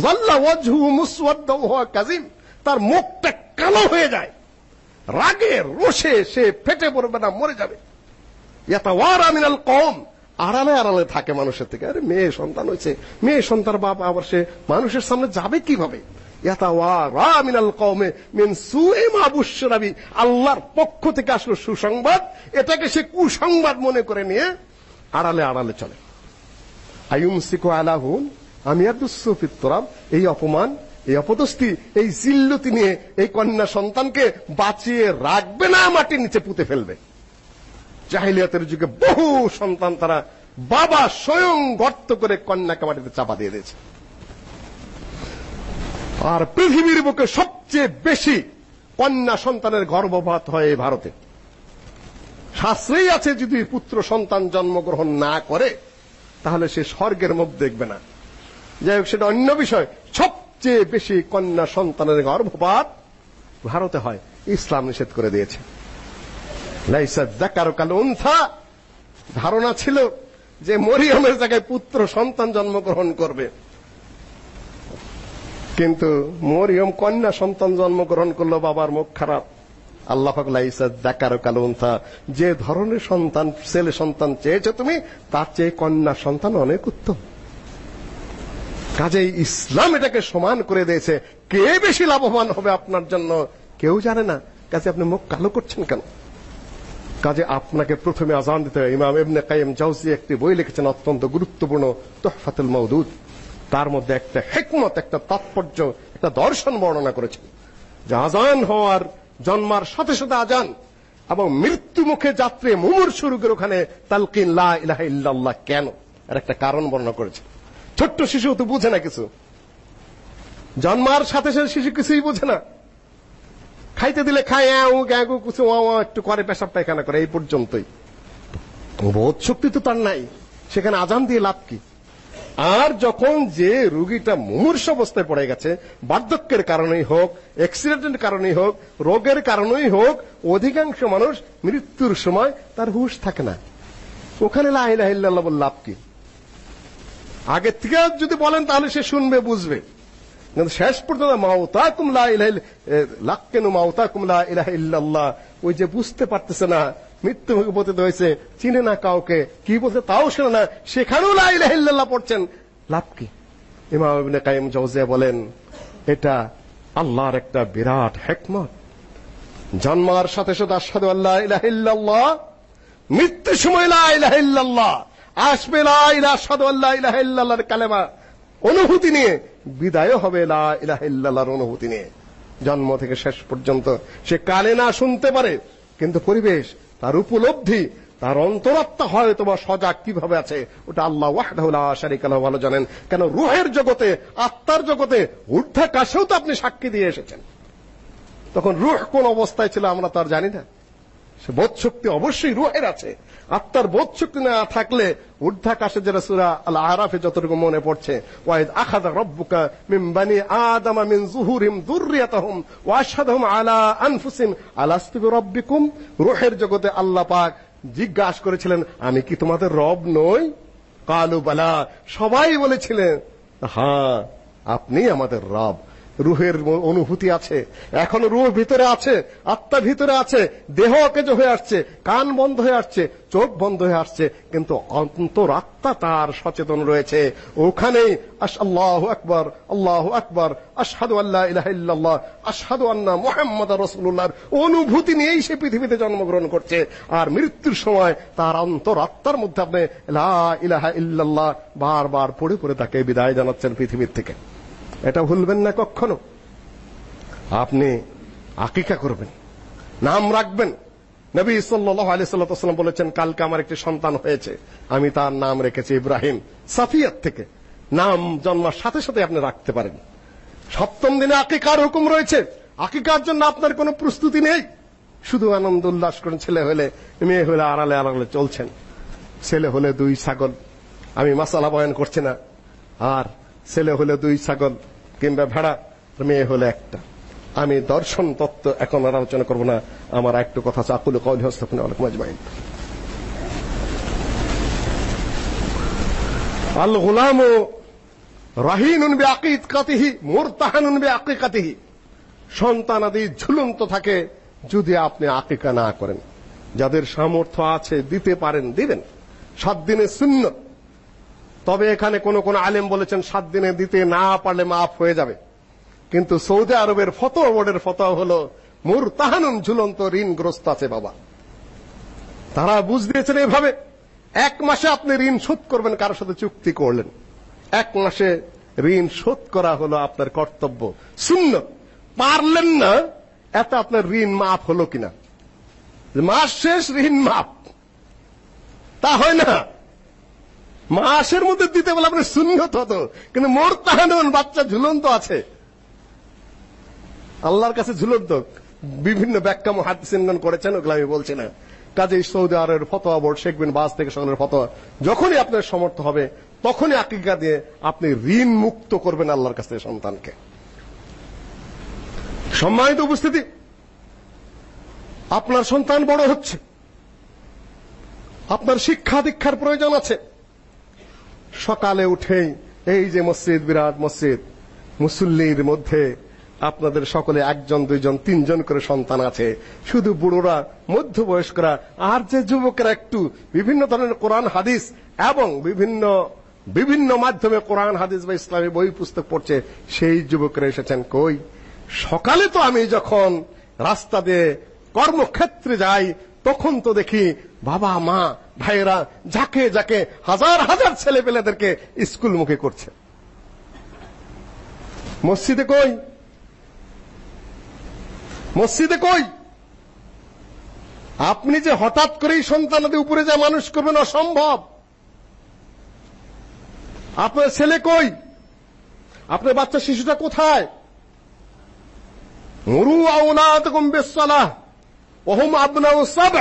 জাল্লা ওয়াজহু মুসওয়াদ্দা ওয়া কাজিম তার মুখটা কালো হয়ে যায়। রাগে, রোষে সে ফেটে পড়বে না, মরে যাবে। ইয়াতাওয়ারা মিনাল কওম। আড়ালে আড়ালে থাকে মানুষের থেকে। আরে, মেয়ে, সন্তান হয়েছে। মেয়ে, সন্তান, বাপ, আবার সে মানুষের সামনে যাবে কীভাবে? ইয়াতাওয়ারা মিনাল কওমে মিন সুই মা আল্লাহর পক্ষ থেকে আসলো সুসংবাদ। এটাকে সে কুসংবাদ মনে করে নিয়ে আড়ালে আড়ালে চলে। আয়ুমসিকু আলাহুন আমি আদুসু ফিত্তরাব। এই অপমান এই অপদস্থি, এই জিল্লতি নিয়ে এই কন্যা সন্তানকে বাঁচিয়ে রাখবে না মাটির নিচে পুঁতে ফেলবে। জাহিলিয়াতের যুগে বহু সন্তান তারা বাবা স্বয়ং গর্ত করে কন্যাকে মাটিতে চাপা দিয়ে দিয়েছে। আর পৃথিবীর বুকে সবচেয়ে বেশি কন্যা সন্তানের গর্ভপাত হয় ভারতে। শাস্ত্রেই আছে, যদি পুত্র সন্তান জন্মগ্রহণ না করে, তাহলে সে স্বর্গের মুখ দেখবে না। যাই হোক, সেটা অন্য বিষয়। সবচেয়ে বেশি কন্যা সন্তানের গর্ভপাত ভারতে হয়। ইসলাম নিষেধ করে দিয়েছে। লাইসা যাকারু কাল উনথা ধারণা ছিল যে মরিয়মের জায়গায় পুত্র সন্তান জন্মগ্রহণ করবে। কিন্তু মরিয়ম কন্যা সন্তান জন্মগ্রহণ করল বাবার মুখ খারাপ। আল্লাহ পাক লাইসা যাকারু কাল উনথা যে ধরনের সন্তান, ছেলে সন্তান চেয়েছো তুমি, তার চেয়ে কন্যা সন্তান অনেক উত্তম। কাজেই ইসলাম এটাকে সমান করে দিয়েছে। কে বেশি লাভবান হবে আপনার জন্য? কেউ জানে না। কাজে আপনি মুখ কালো করছেন কেন? কাজে আপনাকে প্রথমে আজান দিতে হবে। ইমাম ইবনে কাইম জাউজি একটি বই লিখেছেন, অত্যন্ত গুরুত্বপূর্ণ, তোহফাতুল মওদুদ তার মধ্যে একটা হিকমত, একটা তাৎপর্য, একটা দর্শন বর্ণনা করেছেন। যে আজান হওয়ার, জন্মার সাথে সাথে আজান এবং মৃত্যু মুখে যাত্রী মুমুর শুরুকের ওখানে তালকিন লা ইলাহা ইল্লাল্লাহ কেন? এর একটা কারণ বর্ণনা করেছে ছোট্ট শিশু তো বুঝে না কিছু। জন্মার সাথে সাথে শিশু কিছুই বুঝে না। খাইতে দিলে খায় আউ গ্যাগু কিছু ও একটু করে পেশাব পায়খানা করে, এই পর্যন্তই। বোধ শক্তি তো তার নাই, সেখানে আজান দিয়ে লাভ কি? আর যখন যে রোগীটা মুমূর্ষ অবস্থায় পড়ে গেছে, বার্ধক্যের কারণেই হোক অ্যাক্সিডেন্টের কারণেই হোক, রোগের কারণেই হোক, অধিকাংশ মানুষ মৃত্যুর সময় তার হুঁশ থাকে না। ওখানে লা ইলাহা ইল্লাল্লাহ বলে লাভ কি? আগে থেকে যদি বলেন তাহলে সে শুনবে, বুঝবে। কিন্তু শেষ পর্যন্ত মাউতাকুম লা ইলাহা লাক্কেনু মাউতাকুম লা ইলাহা ইল্লাল্লাহ। ওই যে বুঝতে পারতেছে না, মৃত্যু মুখে পতিত হয়েছে, চিনে না কাউকে, কি বলছে তাও শোনে না, সেখানেও লা ইলাহা ইল্লাল্লাহ পড়ছেন। লাভ কি? ইমাম ইবনে কাইম জাওজিয়া বলেন, এটা আল্লাহর একটা বিরাট হিকমত। জন্মার সাথে সাথে আশহাদু আল্লাহ ইলাহা ইল্লাল্লাহ মৃত্যু সময় লা ইলাহা ইল্লাল্লাহ। আসবে লা ইলাহা আশহাদু আল্লাহ ইলাহা ইল্লাল্লাহর কালেমা। অনুভূতি নিয়ে বিদায় হবে লা ইলাহা ইল্লাল্লাহর অনুভূতি নিয়ে। জন্ম থেকে শেষ পর্যন্ত সে কানে না শুনতে পারে, কিন্তু পরিবেশ, তার উপলব্ধি, তার অন্তরাত্মা হয় তোমার সজাগ কীভাবে আছে, ওটা আল্লাহ ওয়াহদাহু লা শারীকা লাহু, ভালো জানেন। কেন রূহের জগতে, আত্মার জগতে ঊর্ধ্বাকাশেও তো আপনি সাক্ষী দিয়ে এসেছেন। তখন রূহ কোন অবস্থায় ছিল আমরা তো আর জানি না। সে বোধ শক্তি অবশ্যই রুহের আছে। আত্মার বোধ শক্তি না থাকলে ঊর্ধ্বাকাশে যেটা সূরা আল আরাফে যতটুকু মনে পড়ছে, ওয়াইদ আখাযা রাব্বুকা মিন বানি আদম মিন যুররিয়াতাহুম আলা আলাস্তু রুহের জগতে আল্লাহ পাক জিজ্ঞাসা করেছিলেন, আমি কি তোমাদের রব নই? কালু, বালা, সবাই বলেছিলেন হ্যাঁ আপনি আমাদের রব। রুহের অনুভূতি আছে। এখন রুহ ভিতরে আছে, আত্মা ভিতরে আছে, দেহ অকেজ হয়ে আসছে, কান বন্ধ হয়ে আসছে, চোখ বন্ধ হয়ে আসছে, কিন্তু অন্তর আত্মা তার সচেতন রয়েছে। ওখানেই আল্লাহু আকবার আল্লাহু আকবার, আশহাদু আল্লা ইলাহা ইল্লাল্লাহ, আশহাদু আন্না মুহাম্মাদার রাসূলুল্লাহর অনুভূতি নিয়েই সে পৃথিবীতে জন্মগ্রহণ করছে। আর মৃত্যুর সময় তার অন্তর আত্মার মধ্যে আপনি লা ইলাহা ইল্লাল্লাহ বারবার পড়ে পড়ে তাকে বিদায় জানাচ্ছেন পৃথিবীর থেকে। এটা ভুলবেন না কখনো। আপনি আকিকা করবেন, নাম রাখবেন। নবী সাল্লাল্লাহু আলাইহি সাল্লাম বলেছেন, কালকে আমার একটি সন্তান হয়েছে, আমি তার নাম রেখেছি ইব্রাহিম সাফিয়াত থেকে। নাম জন্মার সাথে সাথে আপনি রাখতে পারেন। সপ্তম দিনে আকিকার হুকুম রয়েছে। আকিকার জন্য আপনার কোনো প্রস্তুতি নেই। শুধু আনন্দ উল্লাস করেন, ছেলে হলে, মেয়ে হলে আড়ালে আড়ালে চলছেন। ছেলে হলে দুই ছাগল। আমি মাসালা বয়ান করছি না। আর ছেলে হলে দুই ছাগল, কিংবা ভেড়া, মেয়ে হলে একটা। আমি দর্শন তত্ত্ব এখন আর আলোচনা করব না। আমার একটু কথা আছে। আকুল কওলি হস্তাফিন আলাইকুম আজমাইন। আল গুলাম রাহিনুন বিআকিকাতিহি, মুরতাহানুন বিআকিকাতিহি। সন্তান আদি ঝুলন্ত থাকে যদি আপনি আকিকা না করেন। যাদের সামর্থ্য আছে দিতে পারেন, দিবেন। সাত দিনে সুন্নত। তবে এখানে কোন কোন আলেম বলেছেন, সাত দিনে দিতে না পারলে মাফ হয়ে যাবে। কিন্তু সৌদি আরবের ফতোয়া বোর্ডের ফতোয়া হলো, মুরতাহানুন ঝুলন্ত ঋণগ্রস্ত আছে বাবা। তারা বুঝ দিয়েছেন এভাবে। এক মাসে আপনি ঋণ শোধ করবেন কারোর সাথে চুক্তি করলেন। এক মাসে ঋণ শোধ করা হলো আপনার কর্তব্য। শূন্য পারলেন না, এত আপনার ঋণ মাফ হলো কিনা? মাস শেষ ঋণ মাফ। তা হয় না। মাসের মধ্যে দিতে বলে আপনি সুন্নত হতো। কিন্তু মোর তাহানুন বাচ্চা ঝুলন্ত আছে। আল্লাহর কাছে ঝুলন্ত। বিভিন্ন ব্যাখ্যা মুহাদ্দিসিনগণ করেছেন, ওগুলো আমি বলছি না। কাজেই সৌদি আরবের ফতোয়া বোর্ড, শেখ বিন বাজ থেকে সকলের ফতোয়া, যখনই আপনার সমর্থ হবে, তখনই আকিকা দিয়ে আপনি ঋণ মুক্ত করবেন আল্লাহর কাছে সন্তানকে। সম্মানিত উপস্থিতি, আপনার সন্তান বড় হচ্ছে। আপনার শিক্ষা দীক্ষার প্রয়োজন আছে। সকালে উঠেই এই যে মসজিদ, বিরাট মসজিদ, মুসল্লির মধ্যে আপনাদের সকলে একজন, দুইজন, তিনজন করে সন্তান আছে। শুধু বুড়োরা, মধ্যবয়স্করা, আর যে যুবকরা একটু বিভিন্ন ধরনের কোরআন, হাদিস এবং বিভিন্ন বিভিন্ন মাধ্যমে কোরআন, হাদিস বা ইসলামী বই, পুস্তক পড়ছে, সেই যুবকরা এসেছেন কই? সকালে তো আমি যখন রাস্তা দিয়ে কর্মক্ষেত্রে যাই তখন তো দেখি বাবা, মা, ভাইয়েরা যাকে যাকে হাজার হাজার ছেলে পেলেদেরকে স্কুল মুখে করছে। মসজিদে কই? মসজিদে কই? আপনি যে হঠাৎ করেই সন্তানাদের উপরে যা মানুষ করবেন অসম্ভব। আপনার ছেলে কই? আপনার বাচ্চা শিশুটা কোথায়? মুরু আওলাদকুম বিসসালাহ ওহুম আবনাউ সাব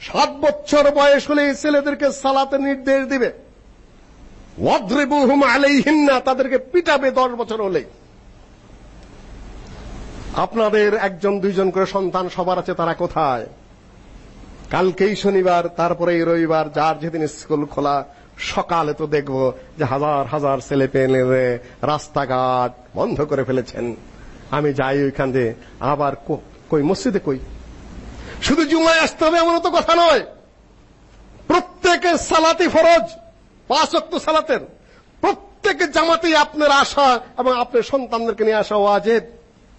সাত বছর বয়স হলে ছেলেদেরকে সালাতে নির্দেশ দিবে। ওয়াদ্রিবুহুম আলাইহিন্না, তাদেরকে পিটাবে দশ বছর হলেই। আপনাদের একজন, দুইজন করে সন্তান সবার আছে, তারা কোথায়? কালকেই শনিবার তারপরে এই রবিবার, যার যেদিন স্কুল খোলা, সকালে তো দেখব যে হাজার হাজার ছেলে পেলে রাস্তাঘাট বন্ধ করে ফেলেছেন। আমি যাই ওইখান দিয়ে। আবার কই, মসজিদে কই? শুধু জুমায় আসতে হবে এমন তো কথা নয়। প্রত্যেকের সালাতি ফরজ, পাঁচ ওয়াক্ত সালাতের। প্রত্যেকের জামাতেই আপনার আশা এবং আপনার সন্তানদেরকে নিয়ে আসা ওয়াজিব।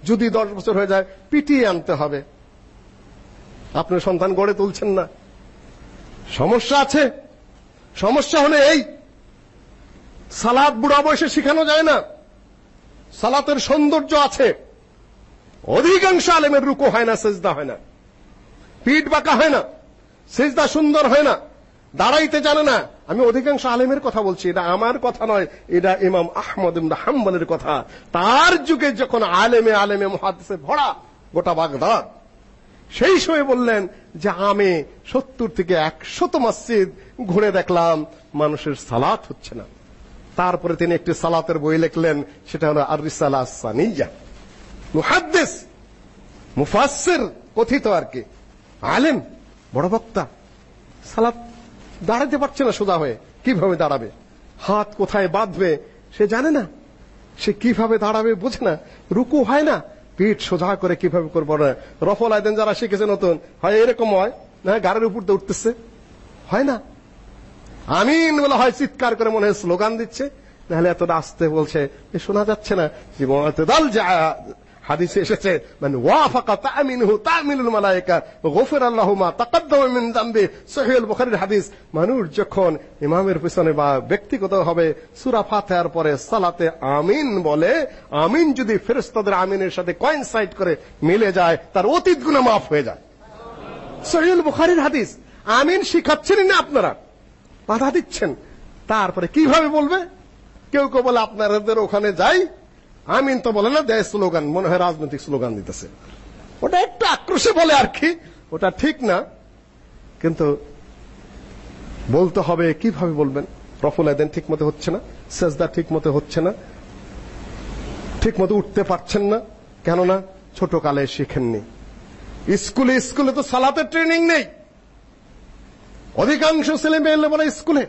যদি দশ বছর হয়ে যায়, পিটিয়ে আনতে হবে। আপনার সন্তান গড়ে তুলছেন না। সমস্যা আছে। সমস্যা হলে এই। সালাদ বুড়া বয়সে শেখানো যায় না। সালাতের সৌন্দর্য আছে। অধিকাংশ আলেমের রুকু হয় না, সেজদা হয় না। পিঠ বাঁকা হয় না, সেজদা সুন্দর হয় না, দাঁড়াইতে জানে না। আমি অধিকাংশ আলেমের কথা বলছি, এটা আমার কথা নয়, এটা ইমাম আহমদ ইবনে হাম্বলের কথা। তার যুগে যখন আলেমে আলেমে মুহাদ্দিসে ভরা গোটা বাগদাদ, সেই সময় বললেন যে আমি সত্তর থেকে একশত মসজিদ ঘুরে দেখলাম, মানুষের সালাত হচ্ছে না। তারপরে তিনি একটি সালাতের বই লিখলেন, সেটা হলো আর রিসালা সানিয়া। মুহাদ্দিস, মুফাসসির কথিত আর কি। আলেম, বড় বক্তা। সালাত দাঁড়াতে পারছে না সোজা হয়ে। কীভাবে দাঁড়াবে? হাত কোথায় বাঁধবে সে জানে না। সে কীভাবে দাঁড়াবে বোঝে না। রুকু হয় না। পিঠ সোজা করে কীভাবে করব না। রফল আয়দেন যারা শিখেছে নতুন, হয় এরকম হয় না, গাড়ির উপর দিয়ে উঠতেছে? হয় না। আমিন বলে হয়, চিৎকার করে মনে হয় স্লোগান দিচ্ছে। নাহলে এতটা আসতে বলছে শোনা যাচ্ছে না। যা হাদিসে এসেছে মানে ওয়াফাকা তামিনহু তামিনুল মালায়েকা গফির আল্লাহু মা তাকাদ্দামা মিন যামবি সহিহ বুখারীর হাদিস, মানুষ যখন ইমামের পিছনে বা ব্যক্তিগতভাবে সূরা ফাতিহার পরে সালাতে আমিন বলে, আমিন যদি ফেরেশতাদের আমিনের সাথে কয়েনসাইড করে মিলে যায়, তার অতীত গুনাহ মাফ হয়ে যায়। সহিহ বুখারীর হাদিস, আমিন শিখাচ্ছেন না আপনারা, বাধা দিচ্ছেন। তারপরে কীভাবে বলবে? কেউ কেউ বলে আপনাদের ওখানে যাই আমিন তো বলে না দেয় স্লোগান, মনে হয় রাজনৈতিক স্লোগান দিতেছে। ওটা একটু আক্রোশে বলে আর কি, ওটা ঠিক না। কিন্তু বলতে হবে, কীভাবে বলবেন? রফুল আদেন ঠিক মতো হচ্ছে না, সেজদা ঠিক মতো হচ্ছে না ঠিক মতো উঠতে পারছেন না, কেননা ছোট কালে শিখেননি। স্কুলে স্কুলে তো সালাতের ট্রেনিং নেই। অধিকাংশ ছেলে মেয়ে বলে স্কুলে,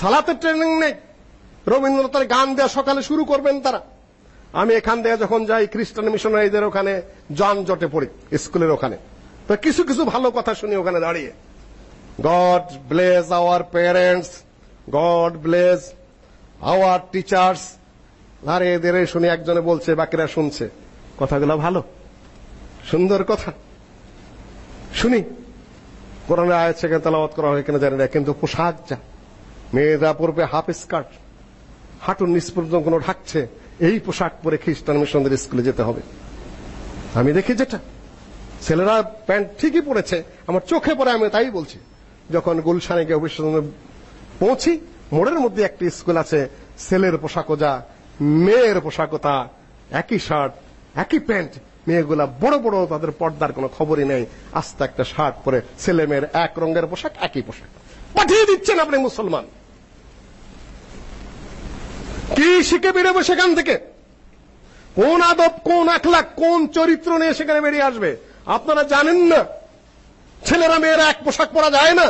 সালাতের ট্রেনিং নেই। রবীন্দ্রনাথের গান দেওয়া সকালে শুরু করবেন তারা। আমি এখান থেকে যখন যাই খ্রিস্টান মিশনারিদের ওখানে, যানজটে পড়ি, স্কুলের ওখানে। তো কিছু কিছু ভালো কথা শুনি ওখানে দাঁড়িয়ে। God bless our parents God bless our teachers আরে, এদের শুনে একজনে বলছে, বাকিরা শুনছে। কথাগুলো ভালো। সুন্দর কথা। শুনি। কোরআনের আয়াত সেখানে তেলাওয়াত করা হয় কিনা জানি না, কিন্তু পোশাক যা। মেয়েরা পরবে হাফ স্কার্ট। হাঁটুর নিচ কোনো ঢাকছে। এই পোশাক পরে খ্রিস্টান মিশনদের স্কুলে যেতে হবে। আমি দেখি যেটা। ছেলেরা প্যান্ট ঠিকই পরেছে, আমার চোখে পড়ে আমি তাই বলছি। যখন গুলশানে গিয়ে অবশ্য পৌঁছি, মোড়ের মধ্যে একটি স্কুল আছে, ছেলের পোশাকও যা, মেয়ের পোশাকও তা, একই শার্ট, একই প্যান্ট, মেয়েগুলা বড় বড়, তাদের পর্দার কোনো খবরই নেই। আস্তে একটা শার্ট পরে ছেলে মেয়ের এক রঙের পোশাক, একই পোশাক। পাঠিয়ে দিচ্ছেন আপনি মুসলমান। কি শিখে বেরোবে সেখান থেকে? কোন আদব, কোন আখলাক কোন চরিত্র নিয়ে সেখানে বেরিয়ে আসবে? আপনারা জানেন না? ছেলেরা, মেয়েরা এক পোশাক পরা যায় না?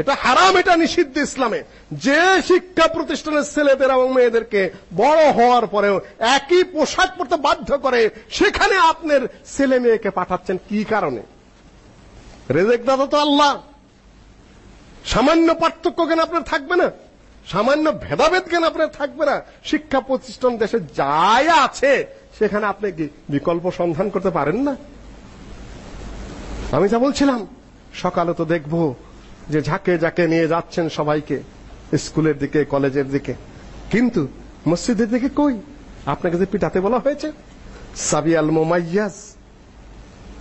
এটা হারাম, এটা নিষিদ্ধ ইসলামে। যে শিক্ষা প্রতিষ্ঠানের ছেলেদের এবং মেয়েদেরকে বড় হওয়ার পরেও একই পোশাক পরতে বাধ্য করে, সেখানে আপনার ছেলে মেয়েকে পাঠাচ্ছেন কি কারণে? রেজেক দাদা তো আল্লাহ। সামান্য পার্থক্য কেন আপনার থাকবে না? সামান্য ভেদাভেদ কেন আপনার থাকবে না। শিক্ষা প্রতিষ্ঠান দেশে যাই আছে, সেখানে আপনি কি বিকল্প সন্ধান করতে পারেন না? আমি যা বলছিলাম, সকালে তো দেখব যে ঝাঁকে ঝাঁকে নিয়ে যাচ্ছেন সবাইকে, স্কুলের দিকে, কলেজের দিকে। কিন্তু মসজিদের দিকে কই? আপনাকে যে পিটাতে বলা হয়েছে? সাবিয়াল মোমাইয়াজ।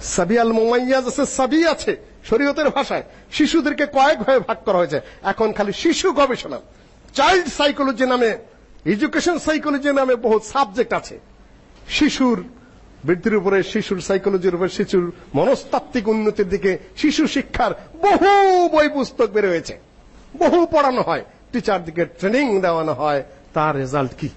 সাবিয়াল মোমাইয়াজ আছে, সাবি আছে, শরীয়তের ভাষায়। শিশুদেরকে কয়েক ভাবে ভাগ করা হয়েছে। এখন খালি শিশু গবেষণা। চাইল্ড সাইকোলজি নামে এডুকেশন সাইকোলজি নামে বহু সাবজেক্ট আছে। শিশুর বৃদ্ধির উপরে, শিশুর সাইকোলজির উপরে, শিশুর মনস্তাত্ত্বিক উন্নতির দিকে শিশু শিক্ষার বহু বই পুস্তক বের হয়েছে। বহু পড়ানো হয়। টিচার দিকে ট্রেনিং দেওয়ানো হয়। তার রেজাল্ট কি?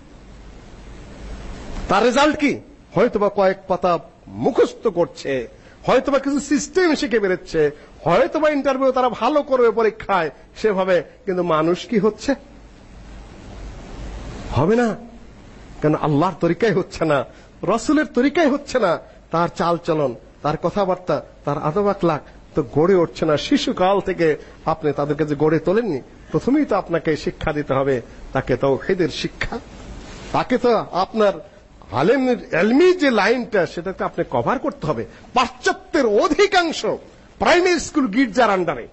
তার রেজাল্ট কি? হয়তোবা কয়েক পাতা মুখস্থ করছে। হয়তোবা কিছু সিস্টেম শিখে বেরোচ্ছে। হয়তোবা ইন্টারভিউ তারা ভালো করবে পরীক্ষায়। সেভাবে কিন্তু মানুষ কি হচ্ছে? হবে না। কেন আল্লাহর তরিকাই হচ্ছে না, রসুলের তরিকাই হচ্ছে না। তার চালচলন, তার কথাবার্তা, তার আদব আখলাক তো গড়ে উঠছে না। শিশুকাল থেকে আপনি তাদেরকে যে গড়ে তোলেননি, প্রথমেই তো আপনাকে শিক্ষা দিতে হবে, তাকে তো তাওহীদের শিক্ষা। তাকে তো আপনার আলেমের এলমি যে লাইনটা, সেটাকে আপনি কভার করতে হবে। পাশ্চাত্যের অধিকাংশ প্রাইমারি স্কুল গির্জার আন্ডারে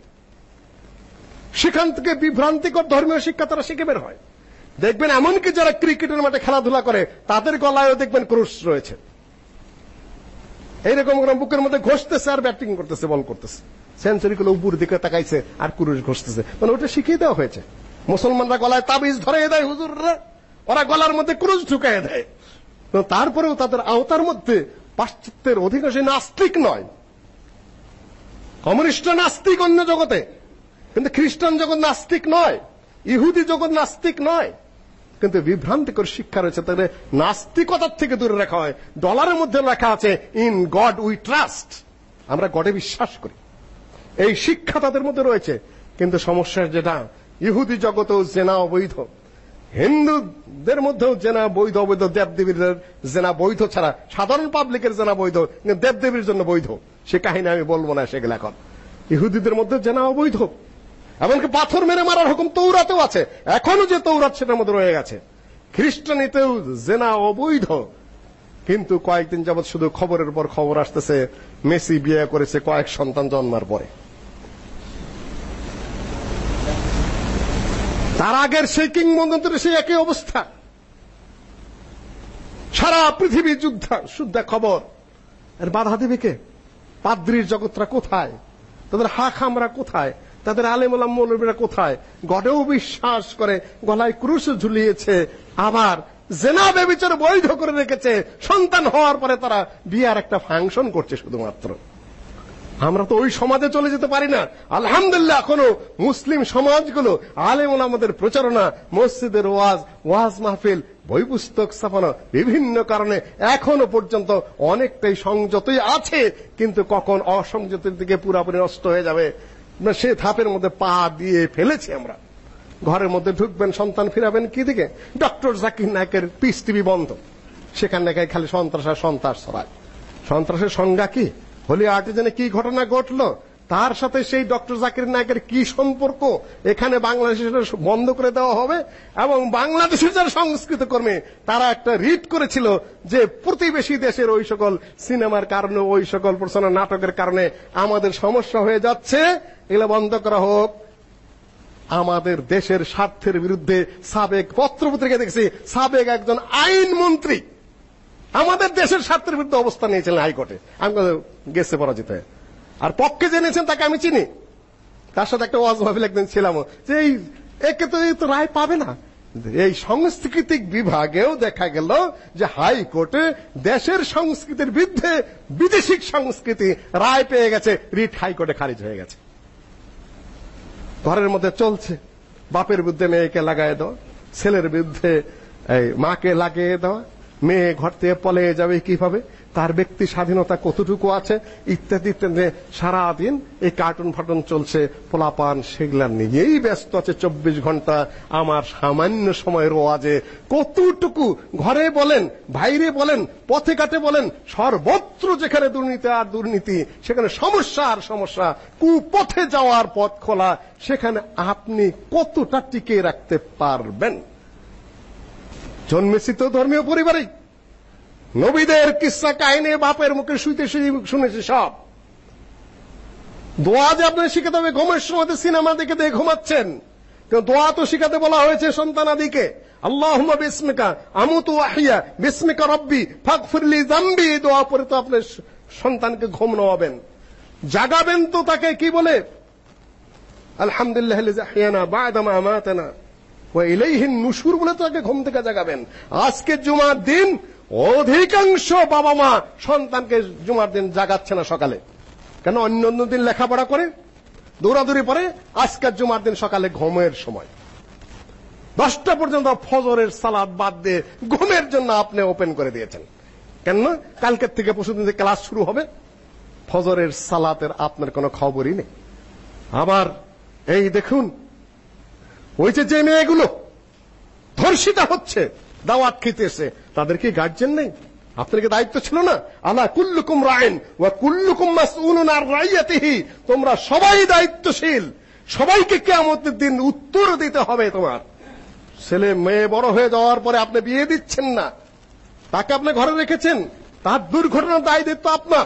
সেখান থেকে বিভ্রান্তিকর ধর্মীয় শিক্ষা তারা শিখে বের হয়। দেখবেন এমনকি যারা ক্রিকেটের মাঠে খেলাধুলা করে, তাদের গলায়ও দেখবেন ক্রুশ রয়েছে। এইরকম করে বুকের মধ্যে ঘষতেছে আর ব্যাটিং করতেছে বল করতেছে। সেঞ্চুরি গুলো উপর দিকে তাকাইছে আর কুরুশ ঘষতেছে। মানে ওটা শিখিয়ে দেওয়া হয়েছে। মুসলমানরা গলায় তাবিজ ধরে দেয় হুজুররা। ওরা গলার মধ্যে ক্রুশ ঢুকাই দেয়। তারপরেও তাদের আওতার মধ্যে পাশ্চাত্যের অধিকাংশ নাস্তিক নয়। কমিউনিস্ট নাস্তিক অন্য জগতে। কিন্তু খ্রিস্টান জগৎ নাস্তিক নয়। ইহুদি জগৎ নাস্তিক নয়। কিন্তু বিভ্রান্তিকর শিক্ষা রয়েছে, তাহলে নাস্তিকতার থেকে দূরে রাখা হয়। ডলারের মধ্যে লেখা আছে ইন গড উই ট্রাস্ট আমরা গডে বিশ্বাস করি। এই শিক্ষা তাদের মধ্যে রয়েছে, কিন্তু সমস্যা যেটা, ইহুদি জগতেও জেনা অবৈধ। হিন্দুদের মধ্যেও জেনা বৈধ, অবৈধ। দেবদেবীর জেনা বৈধ ছাড়া, সাধারণ পাবলিকের জেনা বৈধ দেবদেবীর জন্য বৈধ। সে কাহিনী আমি বলব না, সেগুলো এখন। ইহুদিদের মধ্যে জেনা অবৈধ। এমনকি পাথর মেরে মারার হুকুম তৌরাতেও আছে। এখনও যে তৌরাত সেটার মধ্যে রয়ে গেছে। খ্রিস্টানিতেও জেনা অবৈধ। কিন্তু কয়েকদিন যাবৎ শুধু খবরের পর খবর আসতেছে, মেসি বিয়ে করেছে কয়েক সন্তান জন্মার পরে। তার আগের সেই কিংবদন্তির সেই একই অবস্থা। সারা পৃথিবী যুদ্ধ শুদ্ধ খবর। এর বাধা দেবে কে? পাদ্রির জগৎরা কোথায়? তাদের হাক আমরা কোথায়? তাদের আলেমুলাম মৌলবীরা কোথায়? গডেও বিশ্বাস করে, গলায় ক্রুশ ঝুলিয়েছে, আবার জেনা বেবিচার বৈধ করে রেখেছে, সন্তান হওয়ার পরে তারা বিয়ার একটা ফাংশন করছে শুধুমাত্র। আমরা তো ওই সমাজে চলে যেতে পারি না। আলহামদুলিল্লাহ, এখনও মুসলিম সমাজগুলো আলেম আমাদের প্রচারণা, মসজিদের ওয়াজ ওয়াজ মাহফিল বই পুস্তক স্থাপনা বিভিন্ন কারণে এখনও পর্যন্ত অনেকটাই সংযতই আছে, কিন্তু কখন অসংযতের দিকে পুরাপুরি নষ্ট হয়ে যাবে। সে ধাপের মধ্যে পা দিয়ে ফেলেছি আমরা। ঘরের মধ্যে ঢুকবেন, সন্তান ফিরাবেন কি দিকে? ডক্টর জাকির নায়কের পিস টিভি বন্ধ। সেখানে নাকি খালি সন্ত্রাস আর সন্ত্রাস ছড়ায়। সন্ত্রাসের সংজ্ঞা কি? হলি আর্টিজেনে কি ঘটনা ঘটলো? তার সাথে সেই ডক্টর জাকির নায়কের কি সম্পর্ক? এখানে বাংলাদেশে বন্ধ করে দেওয়া হবে এবং বাংলাদেশের যারা সংস্কৃত কর্মী, তারা একটা রিট করেছিল যে প্রতিবেশী দেশের ওই সকল সিনেমার কারণে, ওই সকল প্রচারণা নাটকের কারণে আমাদের সমস্যা হয়ে যাচ্ছে। এগুলো বন্ধ করা হোক। আমাদের দেশের স্বার্থের বিরুদ্ধে সাবেক পত্রপত্রিকা দেখছি, সাবেক একজন আইন মন্ত্রী। আমাদের দেশের স্বার্থের বিরুদ্ধে অবস্থান নিয়েছিলেন হাইকোর্টে। আমি গেছে পরাজিত হয়ে। আর পক্ষে জেনেছেন তাকে আমি চিনি। তার সাথে একটা ওয়াজ একদিন ছিলাম যে এই একে তো এই তো রায় পাবে না। এই সাংস্কৃতিক বিভাগেও দেখা গেল যে হাইকোর্টে দেশের সংস্কৃতির বিরুদ্ধে বিদেশিক সংস্কৃতি রায় পেয়ে গেছে, রিট হাইকোর্টে খারিজ হয়ে গেছে। ঘরের মধ্যে চলছে। বাপের বিরুদ্ধে মেয়েকে লাগায় দেওয়া, ছেলের বিরুদ্ধে এই মাকে লাগিয়ে দেওয়া মেয়ে ঘর থেকে পলে যাবে কীভাবে? তার ব্যক্তি স্বাধীনতা কতটুকু আছে? ইত্যাদি ইত্যাদি। সারাদিন এই কার্টুন ফাটুন চলছে, পোলাপান সেগুলা নিয়েই ব্যস্ত আছে চব্বিশ ঘণ্টা। আমার সামান্য সময়ের ওয়াজে কতটুকু? ঘরে বলেন, বাইরে বলেন, পথে কাটে বলেন, সর্বত্র যেখানে দুর্নীতি আর দুর্নীতি, সেখানে সমস্যা আর সমস্যা, কুপথে যাওয়ার পথ খোলা, সেখানে আপনি কতটা টিকে রাখতে পারবেন? জন্মেছি তো ধর্মীয় পরিবারেই নবীদের কিসসা কাহিনী বাপের মুখে শুইতে শুনেছি সব। দোয়া যে আপনার শিখাতে হবে, ঘুমের সময় সিনেমা দেখে দেখে ঘুমাচ্ছেন। দোয়া তো শিখাতে বলা হয়েছে সন্তানাদিকে। আল্লাহুম্মা বিসমিকা, আমুতু আহিয়া বিসমিকা রব্বি দোয়া তো আপনি সন্তানকে ঘুম নেওয়াবেন। জাগাবেন তো তাকে, কি বলে? আলহামদুলিল্লাহ ওয়া ইলাইহিন নুশুর বলে তাকে ঘুম থেকে জাগাবেন। আজকে জুমার দিন অধিকাংশ বাবা মা সন্তানকে জুমার দিন জাগাচ্ছে না সকালে। কেন? অন্য অন্য দিন লেখাপড়া করে, দৌড়াদৌড়ি পরে আজকের জুমার দিন সকালে ঘুমের সময়। দশটা পর্যন্ত ফজরের সালাদ বাদ দিয়ে ঘুমের জন্য আপনি ওপেন করে দিয়েছেন। কেন? কালকের থেকে পরশুদিন থেকে ক্লাস শুরু হবে। ফজরের সালাতের আপনার কোনো খবরই নেই। আবার এই দেখুন ওই যে মেয়েগুলো ধর্ষিতা হচ্ছে, দাওয়াত খেতে এসে তাদের কি গার্জেন নেই? আপনার কি দায়িত্ব ছিল না? আলা কুল্লুকুম রাইন ওয়া কুল্লুকুম মাসউলুন আর রাইয়াতিহি। তোমরা সবাই দায়িত্বশীল। সবাইকে কিয়ামতের দিন উত্তর দিতে হবে তোমার। ছেলে মেয়ে বড় হয়ে যাওয়ার পরে আপনি বিয়ে দিচ্ছেন না। তাকে আপনি ঘরে রেখেছেন। তার দুর্ঘটনার দায় দায়িত্ব আপনার।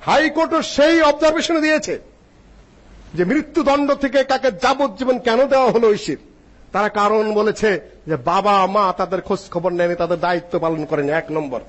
হাইকোর্টও সেই অবজারভেশন দিয়েছে। যে মৃত্যুদণ্ড থেকে কাকে যাবজ্জীবন কেন দেওয়া হলো ঐশীর তারা কারণ বলেছে যে বাবা, মা তাদের খোঁজ খবর নেয়নি, তাদের দায়িত্ব পালন করেনি। এক নম্বর।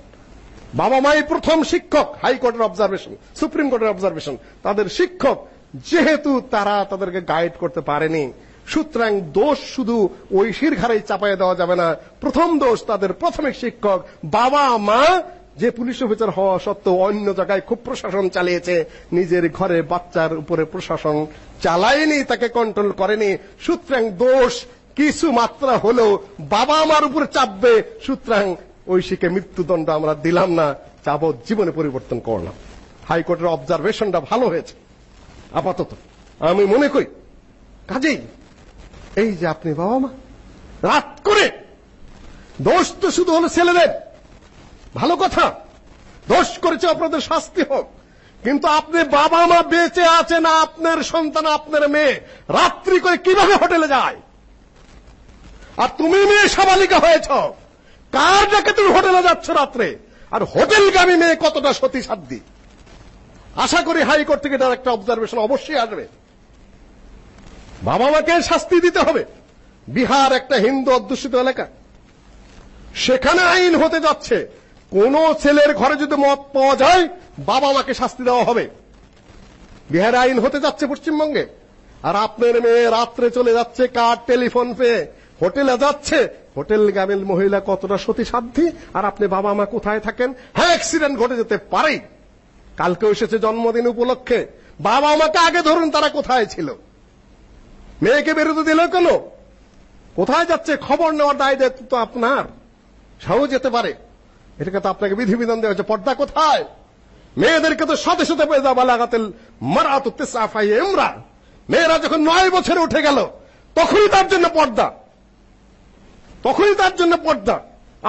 বাবা মাই প্রথম শিক্ষক হাইকোর্টের অবজারভেশন, সুপ্রিম কোর্টের অবজারভেশন। তাদের শিক্ষক, যেহেতু তারা তাদেরকে গাইড করতে পারেনি, সুতরাং দোষ শুধু ঐশীর ঘাড়েই চাপাইয়ে দেওয়া যাবে না। প্রথম দোষ তাদের প্রাথমিক শিক্ষক, বাবা, মা যে পুলিশ অফিসার হওয়া সত্ত্বেও অন্য জায়গায় খুব প্রশাসন চালিয়েছে। নিজের ঘরে বাচ্চার উপরে প্রশাসন চালায়নি, তাকে কন্ট্রোল করেনি। সুতরাং দোষ কিছু মাত্রা হলেও বাবা আমার উপরে চাপবে। সুতরাং ঐশীকে মৃত্যুদণ্ড আমরা দিলাম না, যাবৎ জীবনে পরিবর্তন করলাম। হাইকোর্টের অবজারভেশনটা ভালো হয়েছে। আপাতত আমি মনে করি, কাজেই এই যে আপনি বাবা মা, রাত করে দোষ তো শুধু হলো ছেলেদের। ভালো কথা। দোষ করেছে আপনাদের শাস্তি হোক। কিন্তু আপনি বাবা মা বেঁচে আছে না আপনার সন্তান, আপনার মেয়ে। রাত্রি করে কীভাবে হোটেলে যায়? আর তুমি মেয়ে সাবালিকা হয়েছ। কার ডাকে তুমি হোটেলে যাচ্ছ রাত্রে? আর হোটেলগামী মেয়ে কতটা সতী সাধ্যি আশা করি হাইকোর্ট থেকে তার একটা অবজারভেশন অবশ্যই আসবে। বাবা মাকে শাস্তি দিতে হবে। বিহার একটা হিন্দু অধ্যুষিত এলাকা। সেখানে আইন হতে যাচ্ছে। কোন ছেলের ঘরে যদি মদ পাওয়া যায়, বাবা মাকে শাস্তি দেওয়া হবে। বিহারে আইন হতে যাচ্ছে পশ্চিমবঙ্গে। আর আপনার মেয়ে রাত্রে চলে যাচ্ছে কার টেলিফোন পেয়ে হোটেলে যাচ্ছে। হোটেল গামিল মহিলা কতটা সতী সাধ্যী আর আপনি বাবা মা কোথায় থাকেন? হ্যাঁ অ্যাক্সিডেন্ট ঘটে যেতে পারে। কালকে এসেছে জন্মদিন উপলক্ষে। বাবা মাকে আগে ধরুন তারা কোথায় ছিল। মেয়েকে বেরোতে দিল কেন? কোথায় যাচ্ছে? খবর নেওয়ার দায় দায়িত্ব তো আপনার। সাও যেতে পারে। এটাকে তো আপনাকে বিধিবিধান দেওয়া হয়েছে, পর্দা কোথায়? মেয়েদেরকে তো সাথে সাথে যাওয়া লাগাতেল তো তেসাফাই এমরা মেয়েরা যখন নয় বছরে উঠে গেল, তখনই তার জন্য পর্দা। তখনই তার জন্য পর্দা।